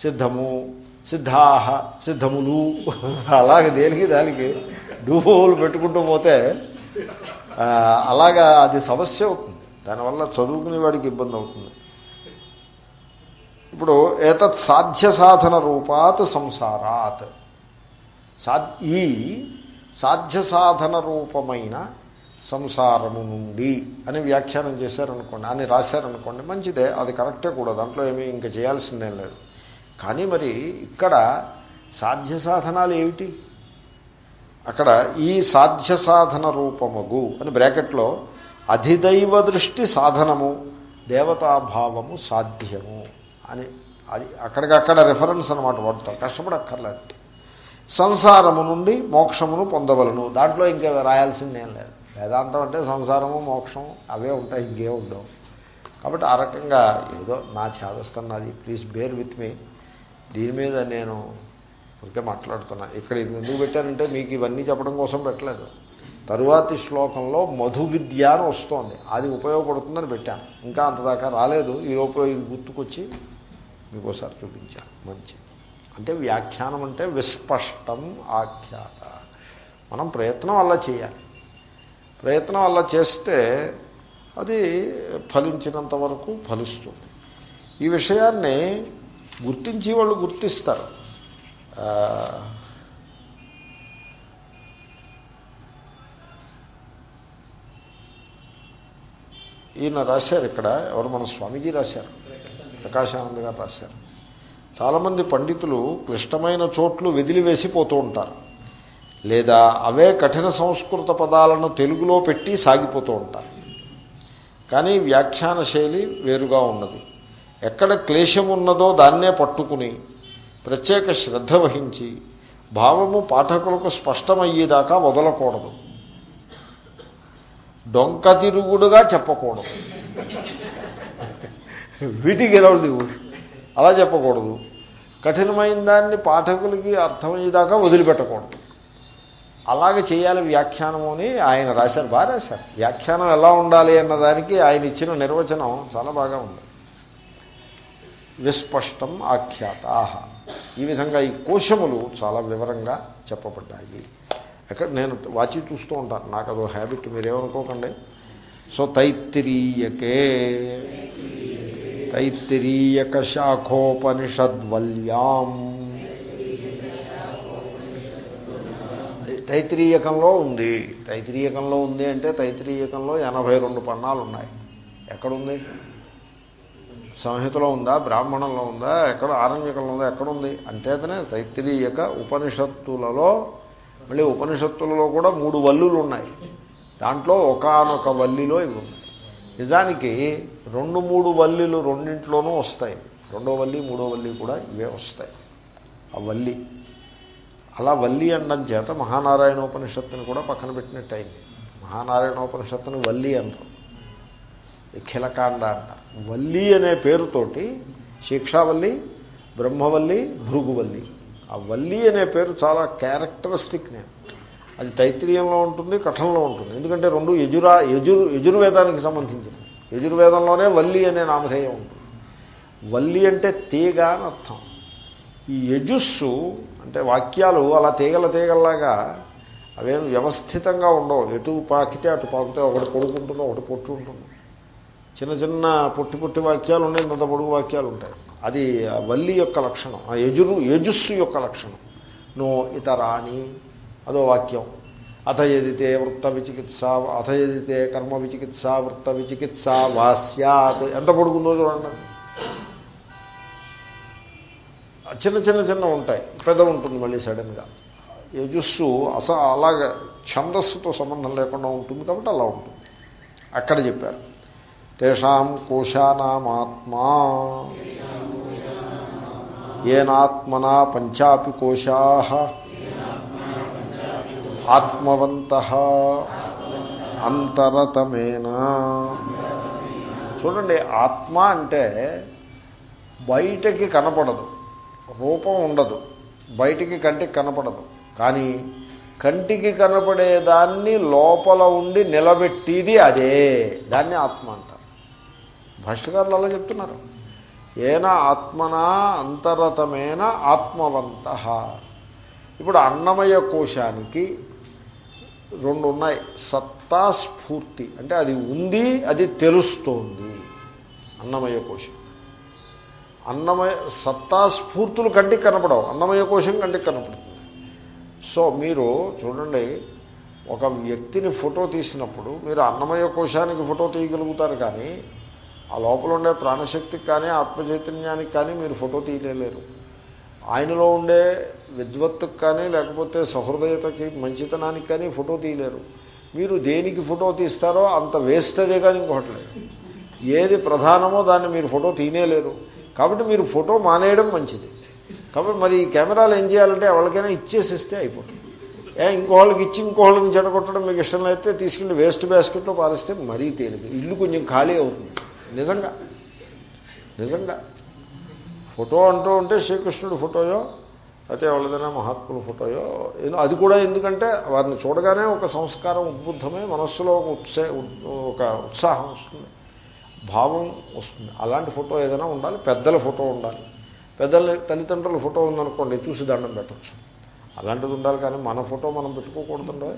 A: సిద్ధము సిద్ధాహ సిద్ధములు అలాగే దేనికి దానికి డూహోలు పెట్టుకుంటూ పోతే అలాగా అది సమస్య అవుతుంది. దానివల్ల చదువుకునే వాడికి ఇబ్బంది అవుతుంది. ఇప్పుడు ఏతత్ సాధ్య సాధన రూపాత్ సంసారాత్. సా ఈ సాధ్య సాధన రూపమైన సంసారము నుండి అని వ్యాఖ్యానం చేశారనుకోండి అని రాశారనుకోండి మంచిదే అది కరెక్టే కూడా దాంట్లో ఏమీ ఇంకా చేయాల్సిందేం లేదు. కానీ మరి ఇక్కడ సాధ్య సాధనాలు ఏమిటి? అక్కడ ఈ సాధ్య సాధన రూపమగు అని బ్రాకెట్లో అధిదైవ దృష్టి సాధనము దేవతాభావము సాధ్యము అని అది అక్కడికక్కడ రిఫరెన్స్ అనమాట వాడుతాం. కష్టపడక్కర్లేదు. సంసారము నుండి మోక్షమును పొందవలను. దాంట్లో ఇంకా రాయాల్సిందేం లేదు. వేదాంతం అంటే సంసారము మోక్షం అవే ఉంటాయి ఇంకే ఉండవు. కాబట్టి ఆ రకంగా ఏదో నా చేదస్తున్నది ప్లీజ్ బేర్ విత్ మీ దీని మీద నేను ఊరికే మాట్లాడుతున్నా. ఇక్కడ ఎందుకు పెట్టానంటే మీకు ఇవన్నీ చెప్పడం కోసం పెట్టలేదు. తరువాతి శ్లోకంలో మధు విద్య అని వస్తోంది. అది ఉపయోగపడుతుందని పెట్టాను. ఇంకా అంతదాకా రాలేదు. ఈ లోపల ఇది గుర్తుకొచ్చి మీకు ఒకసారి చూపించాను మంచి. అంటే వ్యాఖ్యానం అంటే విస్పష్టం ఆఖ్యాత. మనం ప్రయత్నం అలా చేయాలి. ప్రయత్నం అలా చేస్తే అది ఫలించినంత వరకు ఫలిస్తుంది. ఈ విషయాన్ని గుర్తించి వాళ్ళు గుర్తిస్తారు ఆ, ఈయన రాశారు ఇక్కడ ఎవరు మన స్వామీజీ రాశారు ప్రకాశానంద గారు రాశారు. చాలామంది పండితులు క్లిష్టమైన చోట్లు వెదిలివేసిపోతూ ఉంటారు. లేదా అవే కఠిన సంస్కృత పదాలను తెలుగులో పెట్టి సాగిపోతూ ఉంటారు. కానీ వ్యాఖ్యాన శైలి వేరుగా ఉన్నది. ఎక్కడ క్లేశం ఉన్నదో దాన్నే పట్టుకుని ప్రత్యేక శ్రద్ధ వహించి భావము పాఠకులకు స్పష్టమయ్యేదాకా వదలకూడదు. డొంక తిరుగుడుగా చెప్పకూడదు. వీటికి గెలవదు అలా చెప్పకూడదు. కఠినమైన దాన్ని పాఠకులకి అర్థమయ్యేదాకా వదిలిపెట్టకూడదు. అలాగే చేయాలి వ్యాఖ్యానము అని ఆయన రాశారు బాగా రాశారు. వ్యాఖ్యానం ఎలా ఉండాలి అన్న దానికి ఆయన ఇచ్చిన నిర్వచనం చాలా బాగా ఉంది. విస్పష్టం ఆఖ్యాత. ఈ విధంగా ఈ కోశములు చాలా వివరంగా చెప్పబడ్డాయి. ఎక్కడ నేను వాచి చూస్తూ ఉంటాను. నాకు అదో హ్యాబిట్ మీరేమనుకోకండి. సో తైత్తిరీయకే. తైత్తిరీయక శాఖోపనిషద్వల్యాం. తైత్రీయకంలో ఉంది. తైత్రీయకంలో ఉంది అంటే తైత్రీయకంలో ఎనభై రెండు పన్నాలు ఉన్నాయి. ఎక్కడుంది? సంహితలో ఉందా? బ్రాహ్మణంలో ఉందా? ఎక్కడ ఆరంభికంలో ఉందా? ఎక్కడుంది? అంటేతనే తైత్రీయక ఉపనిషత్తులలో మళ్ళీ ఉపనిషత్తులలో కూడా మూడు వల్లులు ఉన్నాయి దాంట్లో ఒకనొక వల్లిలో ఇవి ఉన్నాయి. నిజానికి రెండు మూడు వల్లిలు రెండింట్లోనూ వస్తాయి. రెండో వల్లి మూడో వల్లి కూడా ఇవే వస్తాయి. ఆ వల్లి. అలా వల్లి అనడం చేత మహానారాయణోపనిషత్తుని కూడా పక్కన పెట్టినట్టు అయింది. మహానారాయణోపనిషత్తుని వల్లి అంటారు. ఖిలకాండ అంటారు. వల్లి అనే పేరుతోటి శిక్షావల్లి బ్రహ్మవల్లి భృగువల్లి. ఆ వల్లి అనే పేరు చాలా క్యారెక్టరిస్టిక్ నేమ్ అది తైత్రీయంలో ఉంటుంది కఠంలో ఉంటుంది. ఎందుకంటే రెండు యజురా యజుర్ యజుర్వేదానికి సంబంధించింది యజుర్వేదంలోనే వల్లి అనే నామధేయం ఉంటుంది. వల్లి అంటే తీగ అని అర్థం. ఈ యజుస్సు అంటే వాక్యాలు అలా తీగల తీగల్లాగా అవేం వ్యవస్థితంగా ఉండవు. ఎటు పాకితే అటు పాకితే ఒకటి పొడుకుంటుందో ఒకటి పొట్టు ఉంటుంది. చిన్న చిన్న పొట్టి పొట్టి వాక్యాలు ఉన్నాయి ఇంత పొడుగు వాక్యాలు ఉంటాయి. అది ఆ వల్లి యొక్క లక్షణం ఆ యజురు యజుస్సు యొక్క లక్షణం. నో ఇతరాని అదో వాక్యం. అథ ఎదితే వృత్త విచికిత్స అథ ఎదితే కర్మ విచికిత్స వృత్త విచికిత్స వాస్యాత్ ఎంత పడుకుందో చూడండి. చిన్న చిన్న చిన్న ఉంటాయి పెద్ద ఉంటుంది మళ్ళీ సడన్గా. యజుస్సు అస అలాగ ఛందస్సుతో సంబంధం లేకుండా ఉంటుంది కాబట్టి అలా ఉంటుంది. అక్కడ చెప్పారు. తేషాం కోశానామాత్మా ఏనాత్మనా పంచాపి కోశా ఆత్మవంత అంతరతమేనా చూడండి ఆత్మ అంటే బయటకి కనపడదు రూపం ఉండదు బయటికి కంటికి కనపడదు. కానీ కంటికి కనపడేదాన్ని లోపల ఉండి నిలబెట్టిది అదే దాన్ని ఆత్మ అంటారు. భాష్యకారులు అలా చెప్తున్నారు. ఏన ఆత్మన అంతరతమైన ఆత్మవంత? ఇప్పుడు అన్నమయ కోశానికి రెండు ఉన్నాయి. సత్తా స్ఫూర్తి. అంటే అది ఉంది అది తెలుస్తోంది. అన్నమయ కోశం. అన్నమయ సత్తా స్ఫూర్తులు కంటికి కనపడవు. అన్నమయ కోశం కంటికి కనపడుతుంది. సో మీరు చూడండి ఒక వ్యక్తిని ఫోటో తీసినప్పుడు మీరు అన్నమయ కోశానికి ఫోటో తీయగలుగుతారు కానీ ఆ లోపల ఉండే ప్రాణశక్తికి కానీ ఆత్మచైతన్యానికి కానీ మీరు ఫోటో తీయలేరు. ఆయనలో ఉండే విద్వత్తుకు కానీ లేకపోతే సహృదయతకి మంచితనానికి కానీ ఫోటో తీయలేరు. మీరు దేనికి ఫోటో తీస్తారో అంత వేస్ట్ అదే కానీ ఇంకోటలేదు ఏది ప్రధానమో దాన్ని మీరు ఫోటో తీయలేరు. కాబట్టి మీరు ఫోటో మానేయడం మంచిది. కాబట్టి మరి ఈ కెమెరాలు ఏం చేయాలంటే ఎవరికైనా ఇచ్చేసిస్తే అయిపోతుంది. ఏ ఇంకోళ్ళకి ఇచ్చి ఇంకోళ్ళకి చెడగొట్టడం మీకు ఇష్టం అయితే తీసుకెళ్ళి వేస్ట్ బాస్కెట్లో పారిస్తే మరీ తేలిక. ఇల్లు కొంచెం ఖాళీ అవుతుంది. నిజంగా. నిజంగా. ఫోటో అంటూ ఉంటే శ్రీకృష్ణుడి ఫోటోయో అయితే ఎవరిదైనా మహాత్ముల ఫోటోయో అది కూడా ఎందుకంటే వారిని చూడగానే ఒక సంస్కారం ఉద్బుద్ధమే మనస్సులో ఒక ఉత్సే ఒక ఉత్సాహం వస్తుంది. భావం వస్తుంది. అలాంటి ఫోటో ఏదైనా ఉండాలి. పెద్దల ఫోటో ఉండాలి. పెద్దల తల్లిదండ్రుల ఫోటో ఉందనుకోండి చూసి దండం పెట్టచ్చు. అలాంటిది ఉండాలి కానీ మన ఫోటో మనం పెట్టుకోకూడదు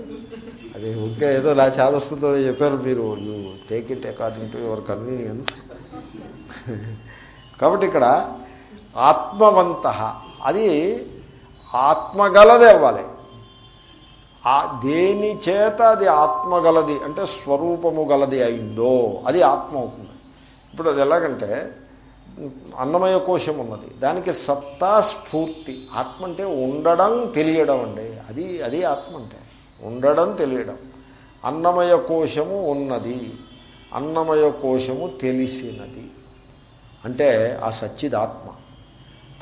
A: అది ఇంకా ఏదో నా చేదస్తుందో చెప్పారు మీరు. You take it according to your convenience కాబట్టి ఇక్కడ ఆత్మవంత అది ఆత్మగలది అవ్వాలి. ఆ దేని చేత అది ఆత్మగలది? అంటే స్వరూపము గలది అయిందో అది ఆత్మ అవుతుంది. ఇప్పుడు అది ఎలాగంటే అన్నమయ కోశం ఉన్నది. దానికి సత్తా స్ఫూర్తి. ఆత్మ అంటే ఉండడం తెలియడం అండి. అది అది ఆత్మ అంటే. ఉండడం తెలియడం. అన్నమయ కోశము ఉన్నది. అన్నమయ కోశము తెలిసినది. అంటే ఆ సచ్చిదాత్మ.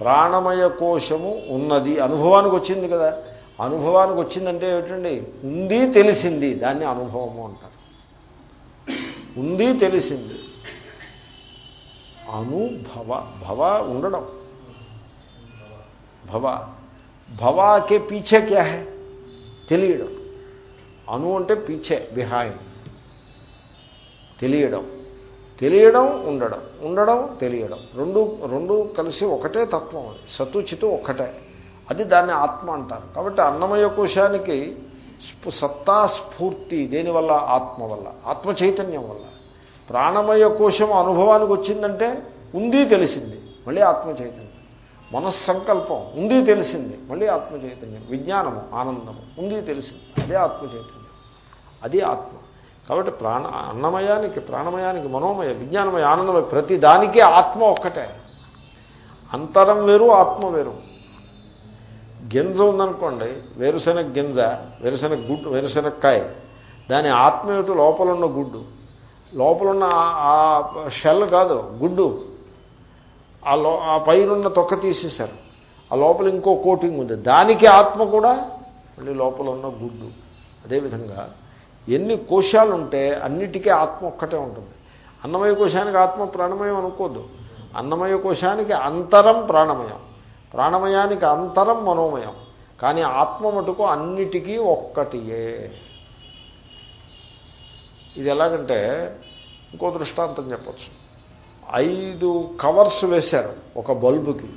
A: ప్రాణమయ కోశము ఉన్నది. అనుభవానికి వచ్చింది కదా. అనుభవానికి వచ్చిందంటే ఏమిటండి? ఉంది తెలిసింది. దాన్ని అనుభవము అంటారు. ఉంది తెలిసింది. అనుభవ భవ ఉండడం. భవ. భవాకే పీచే క్యా హే? తెలియడం. అను అంటే పీచే బిహాయిండ్ తెలియడం. తెలియడం ఉండడం. ఉండడం తెలియడం. రెండు రెండు కలిసి ఒకటే తత్వం అది. సతుచితు ఒకటే. ఒక్కటే అది దాన్ని ఆత్మ అంటారు. కాబట్టి అన్నమయ కోశానికి సత్తా స్ఫూర్తి దేనివల్ల ఆత్మ వల్ల. ఆత్మ చైతన్యం వల్ల. ప్రాణమయ కోశం అనుభవానికి వచ్చిందంటే ఉంది తెలిసింది మళ్ళీ ఆత్మ చైతన్యం మనస్సంకల్పం ఉంది తెలిసింది మళ్ళీ ఆత్మ చైతన్యం విజ్ఞానము ఆనందము ఉంది తెలిసింది అదే ఆత్మ చైతన్యం అది ఆత్మ. కాబట్టి ప్రాణ అన్నమయానికి ప్రాణమయానికి మనోమయ విజ్ఞానమయ ఆనందమయ ప్రతి దానికి ఆత్మ ఒక్కటే. అంతరం వేరు ఆత్మ వేరు. గింజ ఉందనుకోండి వేరుశనగ గింజ వేరుశనగ గుడ్డు వేరుశనగకాయ దాని ఆత్మ ఏమిటి లోపల ఉన్న గుడ్డు. లోపలున్న ఆ షెల్ కాదు గుడ్డు. ఆ లో ఆ పైరున్న తొక్క తీసేశారు. ఆ లోపల ఇంకో కోటింగ్ ఉంది. దానికి ఆత్మ కూడా మళ్ళీ లోపల ఉన్న గుడ్డు. అదేవిధంగా ఎన్ని కోశాలు ఉంటే అన్నిటికీ ఆత్మ ఒక్కటే ఉంటుంది. అన్నమయ కోశానికి ఆత్మ ప్రాణమయం అనుకోద్దు. అన్నమయ కోశానికి అంతరం ప్రాణమయం. ప్రాణమయానికి అంతరం మనోమయం. కానీ ఆత్మ మటుకు అన్నిటికీ ఒక్కటియే. ఇది ఎలాగంటే ఇంకో దృష్టాంతం చెప్పచ్చు. ఐదు కవర్స్ వేశారు ఒక బల్బుకి.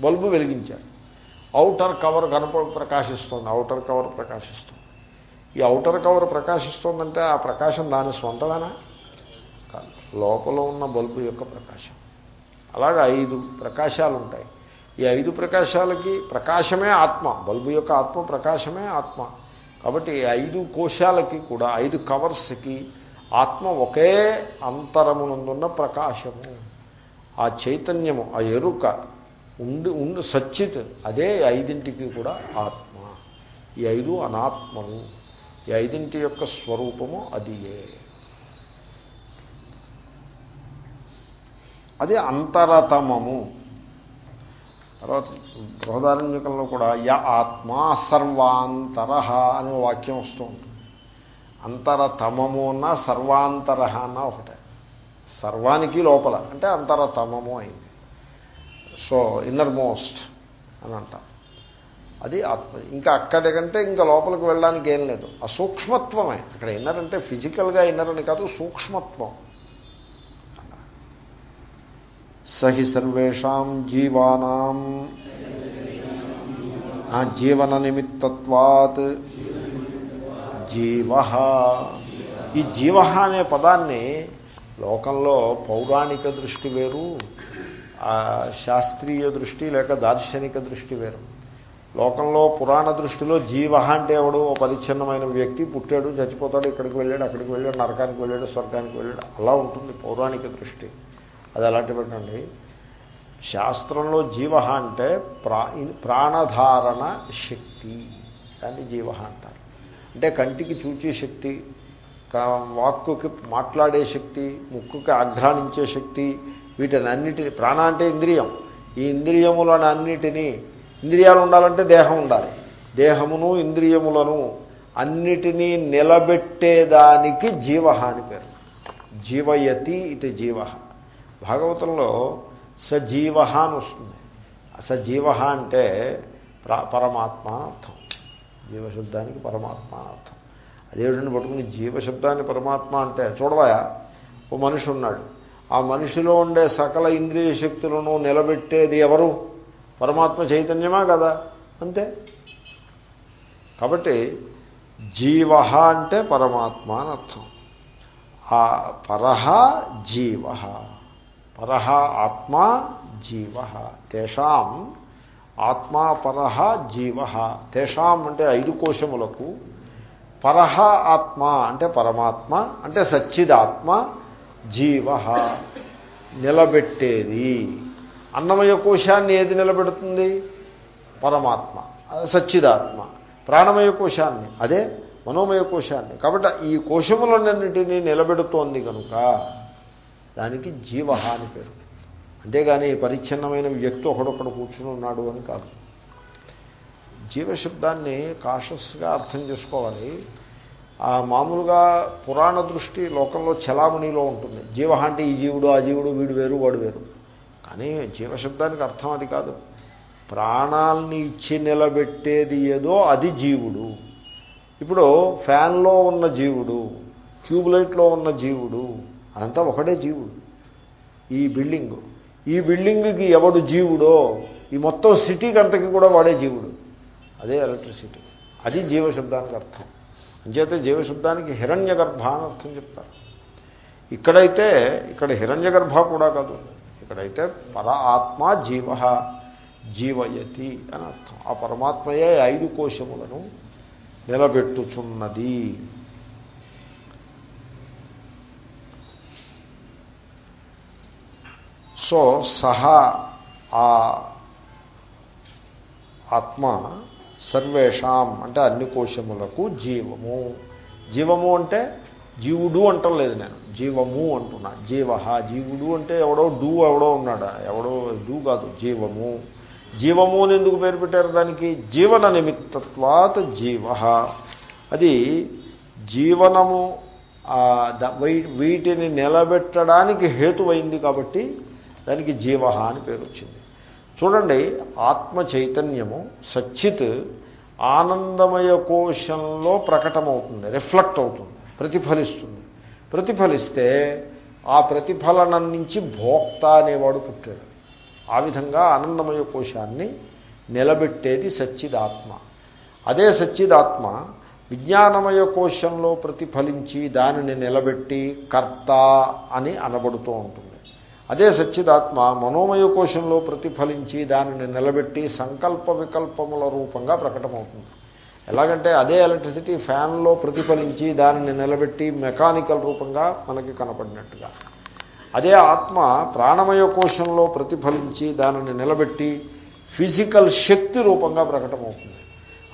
A: బల్బు వెలిగించారు. అవుటర్ కవర్ కనప ప్రకాశిస్తుంది. అవుటర్ కవర్ ప్రకాశిస్తుంది. ఈ అవుటర్ కవర్ ప్రకాశిస్తుందంటే ఆ ప్రకాశం దాని స్వంతమేనా? కాదు. లోపల ఉన్న బల్బు యొక్క ప్రకాశం. అలాగే ఐదు ప్రకాశాలు ఉంటాయి ఈ ఐదు ప్రకాశాలకి ప్రకాశమే ఆత్మ. బల్బు యొక్క ఆత్మ ప్రకాశమే ఆత్మ. కాబట్టి ఐదు కోశాలకి కూడా ఐదు కవర్స్కి ఆత్మ ఒకే అంతరమునందున్న ప్రకాశము. ఆ చైతన్యము ఆ ఎరుక ఉండి ఉండి సచ్చిత్ అదే ఐదింటికి కూడా ఆత్మ. ఈ ఐదు అనాత్మలు. ఈ ఐదింటి యొక్క స్వరూపము అదియే అది అంతరతమము. తర్వాత బృహదారణ్యకంలో కూడా య ఆత్మా సర్వాంతర అనే వాక్యం వస్తూ ఉంటుంది. అంతరతమము అన్న సర్వాంతర అన్న ఒకటే. సర్వానికి లోపల అంటే అంతరతమము అయింది. సో ఇన్నర్ మోస్ట్ అని అంటారు అది ఆత్మ. ఇంకా అక్కడి కంటే ఇంకా లోపలికి వెళ్ళడానికి ఏం లేదు. ఆ సూక్ష్మత్వమే అక్కడ ఇన్నర్ అంటే ఫిజికల్గా ఇన్నర్ అని కాదు సూక్ష్మత్వం. సహి సర్వేషాం జీవానాం. జీవన నిమిత్తత్వాత్ జీవ. ఈ జీవ అనే పదాన్ని లోకంలో పౌరాణిక దృష్టి వేరు శాస్త్రీయ దృష్టి లేక దార్శనిక దృష్టి వేరు. లోకంలో పురాణ దృష్టిలో జీవ అంటే ఎవడు? ఓ పరిచ్ఛిన్నమైన వ్యక్తి పుట్టాడు చచ్చిపోతాడు ఇక్కడికి వెళ్ళాడు అక్కడికి వెళ్ళాడు నరకానికి వెళ్ళాడు స్వర్గానికి వెళ్ళాడు. అలా ఉంటుంది పౌరాణిక దృష్టి. అది అలాంటి పెట్టండి శాస్త్రంలో జీవ అంటే ప్రా ప్రాణధారణ శక్తి. దాన్ని జీవ అంటారు. అంటే కంటికి చూచే శక్తి వాక్కుకి మాట్లాడే శక్తి ముక్కుకి ఆఘ్రానించే శక్తి వీటిని అన్నిటిని ప్రాణ అంటే ఇంద్రియం. ఈ ఇంద్రియములను అన్నిటినీ ఇంద్రియాలు ఉండాలంటే దేహం ఉండాలి. దేహమును ఇంద్రియములను అన్నిటినీ నిలబెట్టేదానికి జీవ అని పేరు. జీవయతి ఇది జీవ భాగవతంలో సజీవ అని వస్తుంది. సజీవ అంటే పరమాత్మ అర్థం. జీవశబ్దానికి పరమాత్మ అర్థం. అదేవిధంగా పట్టుకుని జీవశబ్దాన్ని పరమాత్మ అంటే చూడవయా ఓ మనిషి ఉన్నాడు. ఆ మనిషిలో ఉండే సకల ఇంద్రియ శక్తులను నిలబెట్టేది ఎవరు? పరమాత్మ చైతన్యమా కదా? అంతే. కాబట్టి జీవ అంటే పరమాత్మ అని అర్థం. ఆ పరహ జీవ పరహ ఆత్మ జీవ. తేషాం ఆత్మా పరహ జీవ. తేషాం అంటే ఐదు కోశములకు పరహ ఆత్మ అంటే పరమాత్మ అంటే సచ్చిదాత్మ జీవ నిలబెట్టేది. అన్నమయ కోశాన్ని ఏది నిలబెడుతుంది? పరమాత్మ సచ్చిదాత్మ. ప్రాణమయ కోశాన్ని అదే మనోమయ కోశాన్ని. కాబట్టి ఈ కోశములన్నింటినీ నిలబెడుతోంది కనుక దానికి జీవ అని పేరు. అంతేగాని పరిచ్ఛిన్నమైన వ్యక్తి ఒకడొకడు కూర్చుని ఉన్నాడు అని కాదు. జీవశబ్దాన్ని కాషస్గా అర్థం చేసుకోవాలి. ఆ మామూలుగా పురాణ దృష్టి లోకంలో చలామణిలో ఉంటుంది. జీవ అంటే ఈ జీవుడు ఆ జీవుడు వీడు వేరు వాడు వేరు. కానీ జీవశబ్దానికి అర్థం అది కాదు. ప్రాణాలని ఇచ్చి నిలబెట్టేది ఏదో అది జీవుడు. ఇప్పుడు ఫ్యాన్లో ఉన్న జీవుడు ట్యూబ్లైట్లో ఉన్న జీవుడు అదంతా ఒకటే జీవుడు. ఈ బిల్డింగు. ఈ బిల్డింగ్కి ఎవడు జీవుడో ఈ మొత్తం సిటీకి అంతకి కూడా వాడే జీవుడు. అదే ఎలక్ట్రిసిటీ. అది జీవశబ్దానికి అర్థం. అంచేత జీవశబ్దానికి హిరణ్య గర్భ అని అర్థం చెప్తారు. ఇక్కడైతే ఇక్కడ హిరణ్య గర్భ కూడా కాదు. ఇక్కడైతే పర ఆత్మ జీవ జీవయతి అని అర్థం. ఆ పరమాత్మయే ఐదు కోశములను నిలబెట్టుచున్నది. సో సహా ఆ ఆత్మ సర్వేషాం అంటే అన్ని కోశములకు జీవము. జీవము అంటే జీవుడు అంటం లేదు నేను. జీవము అంటున్నా. జీవ జీవుడు అంటే ఎవడో డూ ఎవడో ఉన్నాడా? ఎవడో డూ కాదు జీవము. జీవము అని ఎందుకు పేరు పెట్టారు దానికి? జీవన నిమిత్తత్వాత జీవ అది జీవనము వీటిని నిలబెట్టడానికి హేతువైంది కాబట్టి దానికి జీవ అని పేరు వచ్చింది. చూడండి ఆత్మ చైతన్యము సచ్చిత్ ఆనందమయ కోశంలో ప్రకటమవుతుంది రిఫ్లెక్ట్ అవుతుంది ప్రతిఫలిస్తుంది. ప్రతిఫలిస్తే ఆ ప్రతిఫలనం నుంచి భోక్త అనేవాడు పుట్టాడు. ఆ విధంగా ఆనందమయ కోశాన్ని నిలబెట్టేది సచ్చిదాత్మ. అదే సచ్చిదాత్మ విజ్ఞానమయ కోశంలో ప్రతిఫలించి దానిని నిలబెట్టి కర్త అని అనబడుతూ ఉంటుంది. అదే సచ్చిదాత్మ మనోమయ కోశంలో ప్రతిఫలించి దానిని నిలబెట్టి సంకల్ప వికల్పముల రూపంగా ప్రకటమవుతుంది. ఎలాగంటే అదే ఎలక్ట్రిసిటీ ఫ్యాన్లో ప్రతిఫలించి దానిని నిలబెట్టి మెకానికల్ రూపంగా మనకి కనపడినట్టుగా. అదే ఆత్మ ప్రాణమయ కోశంలో ప్రతిఫలించి దానిని నిలబెట్టి ఫిజికల్ శక్తి రూపంగా ప్రకటమవుతుంది.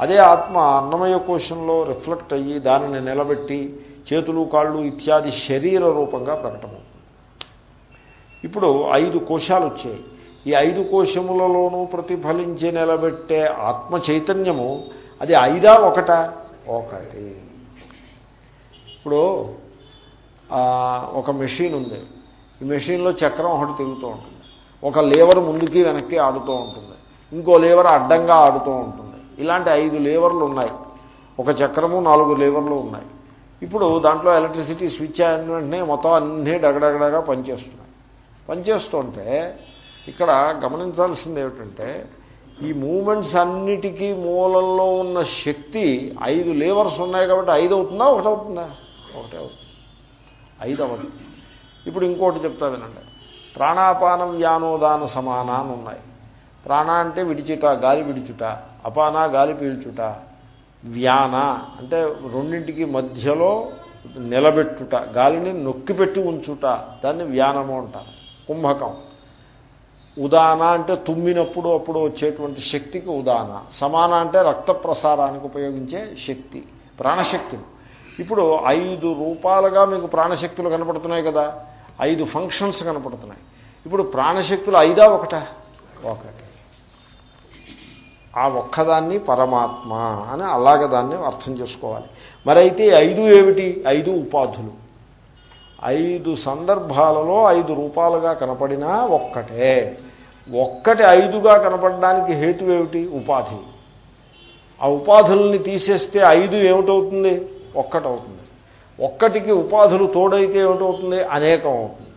A: అదే ఆత్మ అన్నమయ కోశంలో రిఫ్లెక్ట్ అయ్యి దానిని నిలబెట్టి చేతులు కాళ్ళు ఇత్యాది శరీర రూపంగా ప్రకటమవుతుంది. ఇప్పుడు ఐదు కోశాలు వచ్చాయి ఈ ఐదు కోశములలోనూ ప్రతిఫలించి నిలబెట్టే ఆత్మ చైతన్యము అది ఐదా ఒకట? ఒకటి. ఇప్పుడు ఒక మెషిన్ ఉంది. ఈ మెషిన్లో చక్రం ఒకటి తిరుగుతూ ఉంటుంది. ఒక లేవర్ ముందుకి వెనక్కి ఆడుతూ ఉంటుంది. ఇంకో లేవర్ అడ్డంగా ఆడుతూ ఉంటుంది. ఇలాంటి ఐదు లేవర్లు ఉన్నాయి. ఒక చక్రము నాలుగు లేవర్లు ఉన్నాయి. ఇప్పుడు దాంట్లో ఎలక్ట్రిసిటీ స్విచ్ అయిన వెంటనే మొత్తం అన్నీ డగడగడగా పనిచేస్తున్నాయి. పనిచేస్తుంటే ఇక్కడ గమనించాల్సింది ఏమిటంటే ఈ మూమెంట్స్ అన్నిటికీ మూలంలో ఉన్న శక్తి ఐదు లేవర్స్ ఉన్నాయి కాబట్టి ఐదు అవుతుందా? ఒకటి అవుతుందా? ఒకటే అవుతుంది. ఐదు అవ్వదు. ఇప్పుడు ఇంకోటి చెప్తా వినండి. ప్రాణాపానం వ్యానోదాన సమానాన్ని ఉన్నాయి. ప్రాణ అంటే విడిచిట గాలి విడిచుట అపాన గాలి పీల్చుట వ్యాన అంటే రెండింటికి మధ్యలో నిలబెట్టుట గాలిని నొక్కిపెట్టి ఉంచుట దాన్ని వ్యానము అంటారు. కుంభకం. ఉదాన అంటే తుమ్మినప్పుడు అప్పుడు వచ్చేటువంటి శక్తికి ఉదాన. సమాన అంటే రక్త ప్రసారానికి ఉపయోగించే శక్తి ప్రాణశక్తులు ఇప్పుడు ఐదు రూపాలుగా మీకు ప్రాణశక్తులు కనపడుతున్నాయి కదా ఐదు ఫంక్షన్స్ కనపడుతున్నాయి. ఇప్పుడు ప్రాణశక్తులు ఐదా ఒకట? ఒకటి. ఆ ఒక్కదాన్ని పరమాత్మ అని అలాగ దాన్ని అర్థం చేసుకోవాలి. మరి అయితే ఐదు ఏమిటి? ఐదు ఉపాధులు. ఐదు సందర్భాలలో ఐదు రూపాలుగా కనపడినా ఒక్కటే. ఒక్కటి ఐదుగా కనపడడానికి హేతు ఏమిటి? ఉపాధి. ఆ ఉపాధుల్ని తీసేస్తే ఐదు ఏమిటవుతుంది? ఒక్కటవుతుంది. ఒక్కటికి ఉపాధులు తోడైతే ఏమిటవుతుంది? అనేకం అవుతుంది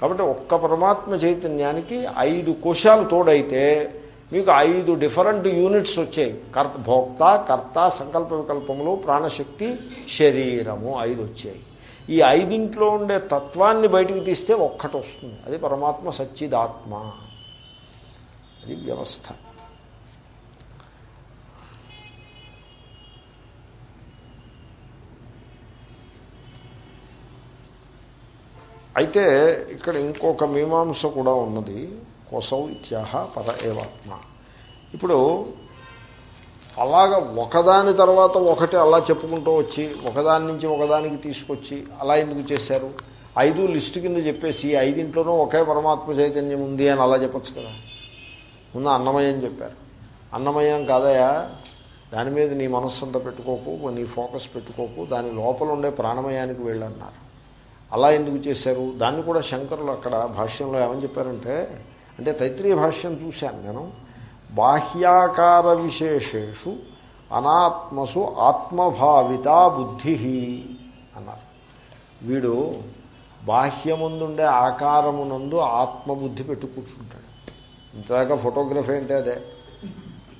A: కాబట్టి ఒక్క పరమాత్మ చైతన్యానికి ఐదు కోశాలు తోడైతే మీకు ఐదు డిఫరెంట్ యూనిట్స్ వచ్చాయి. కర్త భోక్త కర్త సంకల్ప వికల్పములు ప్రాణశక్తి శరీరము ఐదు వచ్చాయి. ఈ ఐదింట్లో ఉండే తత్వాన్ని బయటకు తీస్తే ఒక్కటి వస్తుంది. అది పరమాత్మ సచ్చిదాత్మ. అది వ్యవస్థ. అయితే ఇక్కడ ఇంకొక మీమాంస కూడా ఉన్నది. కోసౌ ఇత్యాహ పర ఏవాత్మ. ఇప్పుడు అలాగ ఒకదాని తర్వాత ఒకటి అలా చెప్పుకుంటూ వచ్చి ఒకదాని నుంచి ఒకదానికి తీసుకొచ్చి అలా ఎందుకు చేశారు? ఐదు లిస్టు కింద చెప్పేసి ఐదింట్లోనూ ఒకే పరమాత్మ చైతన్యం ఉంది అని అలా చెప్పచ్చు కదా? ముందు అన్నమయం చెప్పారు. అన్నమయం కాదయా దాని మీద నీ మనస్సంతా పెట్టుకోకు నీ ఫోకస్ పెట్టుకోకు దాని లోపల ఉండే ప్రాణమయానికి వెళ్ళన్నారు. అలా ఎందుకు చేశారు? దాన్ని కూడా శంకరులు అక్కడ భాష్యంలో ఏమని చెప్పారంటే అంటే తైత్రీయ భాష్యం చూశాను నేను. బాహ్యాకార విశేషేషు అనాత్మసు ఆత్మభావిత బుద్ధి అన్నారు. వీడు బాహ్యముందుండే ఆకారమునందు ఆత్మబుద్ధి పెట్టు కూర్చుంటాడు. ఇంతదాకా ఫోటోగ్రఫీ అంటే అదే.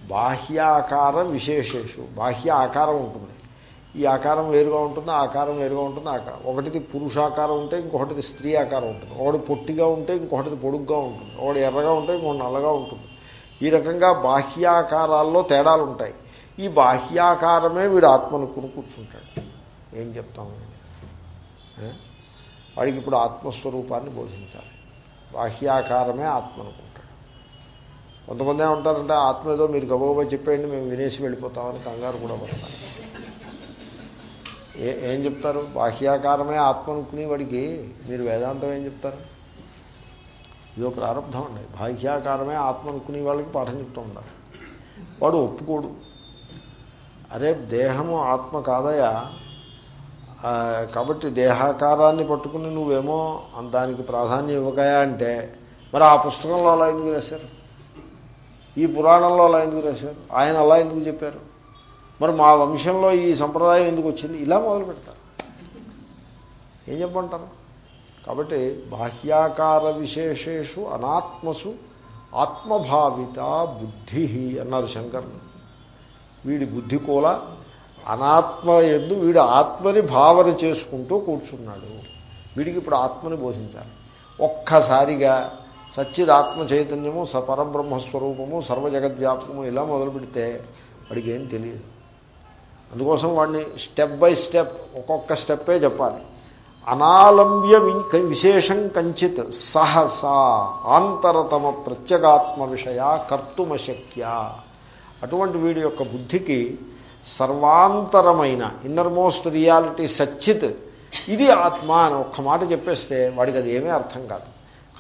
A: బాహ్యాకార విశేషేషు బాహ్య ఆకారం ఉంటుంది. ఈ ఆకారం వేరుగా ఉంటుంది ఆకారం వేరుగా ఉంటుంది ఆకారం. ఒకటిది పురుషాకారం ఉంటే ఇంకొకటిది స్త్రీ ఆకారం ఉంటుంది. ఒకటి పొట్టిగా ఉంటే ఇంకొకటిది పొడుగ్గా ఉంటుంది. ఒకటి ఎర్రగా ఉంటే ఇంకొకటి నల్లగా ఉంటుంది. ఈ రకంగా బాహ్యాకారాల్లో తేడాలు ఉంటాయి. ఈ బాహ్యాకారమే వీడు ఆత్మను కొను కూర్చుంటాడు. ఏం చెప్తాము వాడికి ఇప్పుడు ఆత్మస్వరూపాన్ని బోధించాలి. బాహ్యాకారమే ఆత్మ అనుకుంటాడు కొంతమంది ఏమంటారంటే ఆత్మ ఏదో మీరు గబగబా చెప్పేయండి మేము వినేసి వెళ్ళిపోతామని కంగారు కూడా పడతాను ఏ ఏం చెప్తారు? బాహ్యాకారమే ఆత్మ అనుకుని వాడికి. మీరు వేదాంతం ఏం చెప్తారు? ఇదో ప్రారంభం అండి. బాహ్యాకారమే ఆత్మ అనుకునే వాళ్ళకి పాఠం చెప్తూ ఉండాలి వాడు ఒప్పుకోడు. అరే దేహము ఆత్మ కాదయా కాబట్టి దేహాకారాన్ని పట్టుకుని నువ్వేమో దానికి ప్రాధాన్యం ఇవ్వకయా అంటే మరి ఆ పుస్తకంలో అలా ఎందుకు రాశారు? ఈ పురాణంలో అలా ఎందుకు రాశారు? ఆయన అలా ఎందుకు చెప్పారు? మరి మా వంశంలో ఈ సంప్రదాయం ఎందుకు వచ్చింది? ఇలా మొదలు పెడతారు. ఏం చెప్పంటారు కాబట్టి బాహ్యాకార విశేషేషు అనాత్మసు ఆత్మభావిత బుద్ధి అన్నారు శంకర్లు వీడి బుద్ధి కూడా అనాత్మ ఎందు వీడు ఆత్మని భావన చేసుకుంటూ కూర్చున్నాడు. వీడికి ఇప్పుడు ఆత్మని బోధించాలి. ఒక్కసారిగా సచ్చిదాత్మ చైతన్యము స పరబ్రహ్మస్వరూపము సర్వజగద్వ్యాపకము ఇలా మొదలు పెడితే వాడికి ఏం తెలియదు. అందుకోసం వాడిని స్టెప్ బై స్టెప్ ఒక్కొక్క స్టెప్పే చెప్పాలి. అనాలంబ్య విశేషం కంచిత్ సహసా ఆంతరతమ ప్రత్యేగాత్మ విషయ కర్తుమశక్య. అటువంటి వీడి యొక్క బుద్ధికి సర్వాంతరమైన ఇన్నర్మోస్ట్ రియాలిటీ సచ్చిత్ ఇది ఆత్మ అని ఒక్క మాట చెప్పేస్తే వాడికి అది ఏమీ అర్థం కాదు.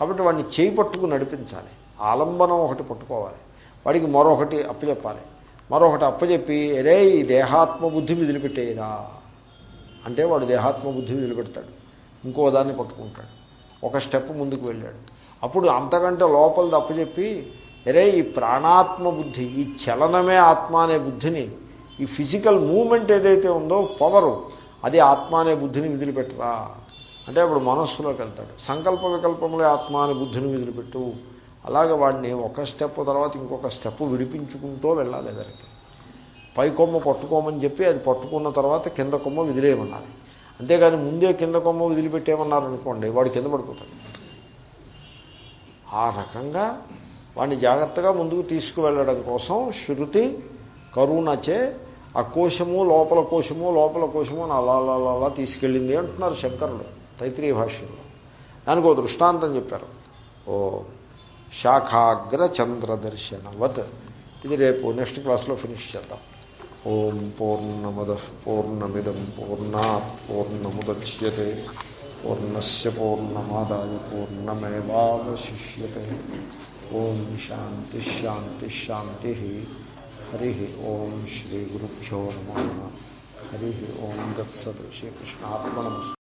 A: కాబట్టి వాడిని చేయి పట్టుకు నడిపించాలి. ఆలంబనం ఒకటి పట్టుకోవాలి. వాడికి మరొకటి అప్పచెప్పాలి. మరొకటి అప్పచెప్పి అరే ఈ దేహాత్మ బుద్ధి విదిలిపెట్టేయరా. అంటే వాడు దేహాత్మ బుద్ధి వదిలిపెడతాడు. ఇంకో దాన్ని పట్టుకుంటాడు. ఒక స్టెప్ ముందుకు వెళ్ళాడు. అప్పుడు అంతకంటే లోపలిది అప్పచెప్పి అరే ఈ ప్రాణాత్మ బుద్ధి ఈ చలనమే ఆత్మ అనే బుద్ధిని ఈ ఫిజికల్ మూమెంట్ ఏదైతే ఉందో పవరు అది ఆత్మ అనే బుద్ధిని విదిలిపెట్టరా. అంటే అప్పుడు మనస్సులోకి వెళ్తాడు. సంకల్ప వికల్పములే ఆత్మ అనే బుద్ధిని విదిలిపెట్టు. అలాగే వాడిని ఒక స్టెప్ తర్వాత ఇంకొక స్టెప్ విడిపించుకుంటూ వెళ్ళాలి దానికి పై కొమ్మ పట్టుకోమని చెప్పి అది పట్టుకున్న తర్వాత కింద కొమ్మ విదిలేయమన్నారు. అంతేగాని ముందే కింద కొమ్మ వదిలిపెట్టేమన్నారు అనుకోండి వాడు కింద పడిపోతాడు. ఆ రకంగా వాడిని జాగ్రత్తగా ముందుకు తీసుకువెళ్ళడం కోసం శృతి కరుణచే ఆ కోశము లోపల కోశము లోపల కోశము అని అలా అలా అలా అలా తీసుకెళ్ళింది అంటున్నారు శంకరుడు తైత్రీయ భాష్యంలో. దానికి ఒక దృష్టాంతం చెప్పారు. ఓ శాఖాగ్ర చంద్రదర్శనవత్ ఇది రేపు నెక్స్ట్ క్లాస్లో ఫినిష్ చేద్దాం. ఓం పూర్ణమద పూర్ణమిదం పూర్ణా పూర్ణముద్యతే పూర్ణస్ పూర్ణమాదాయ పూర్ణమేవాశిష్యతే ఓం శాంతి శాంతి శాంతి హరి ఓం శ్రీ గురుభ్యో నమ హరి ఓం దత్సత్ శ్రీకృష్ణాత్మనమస్తు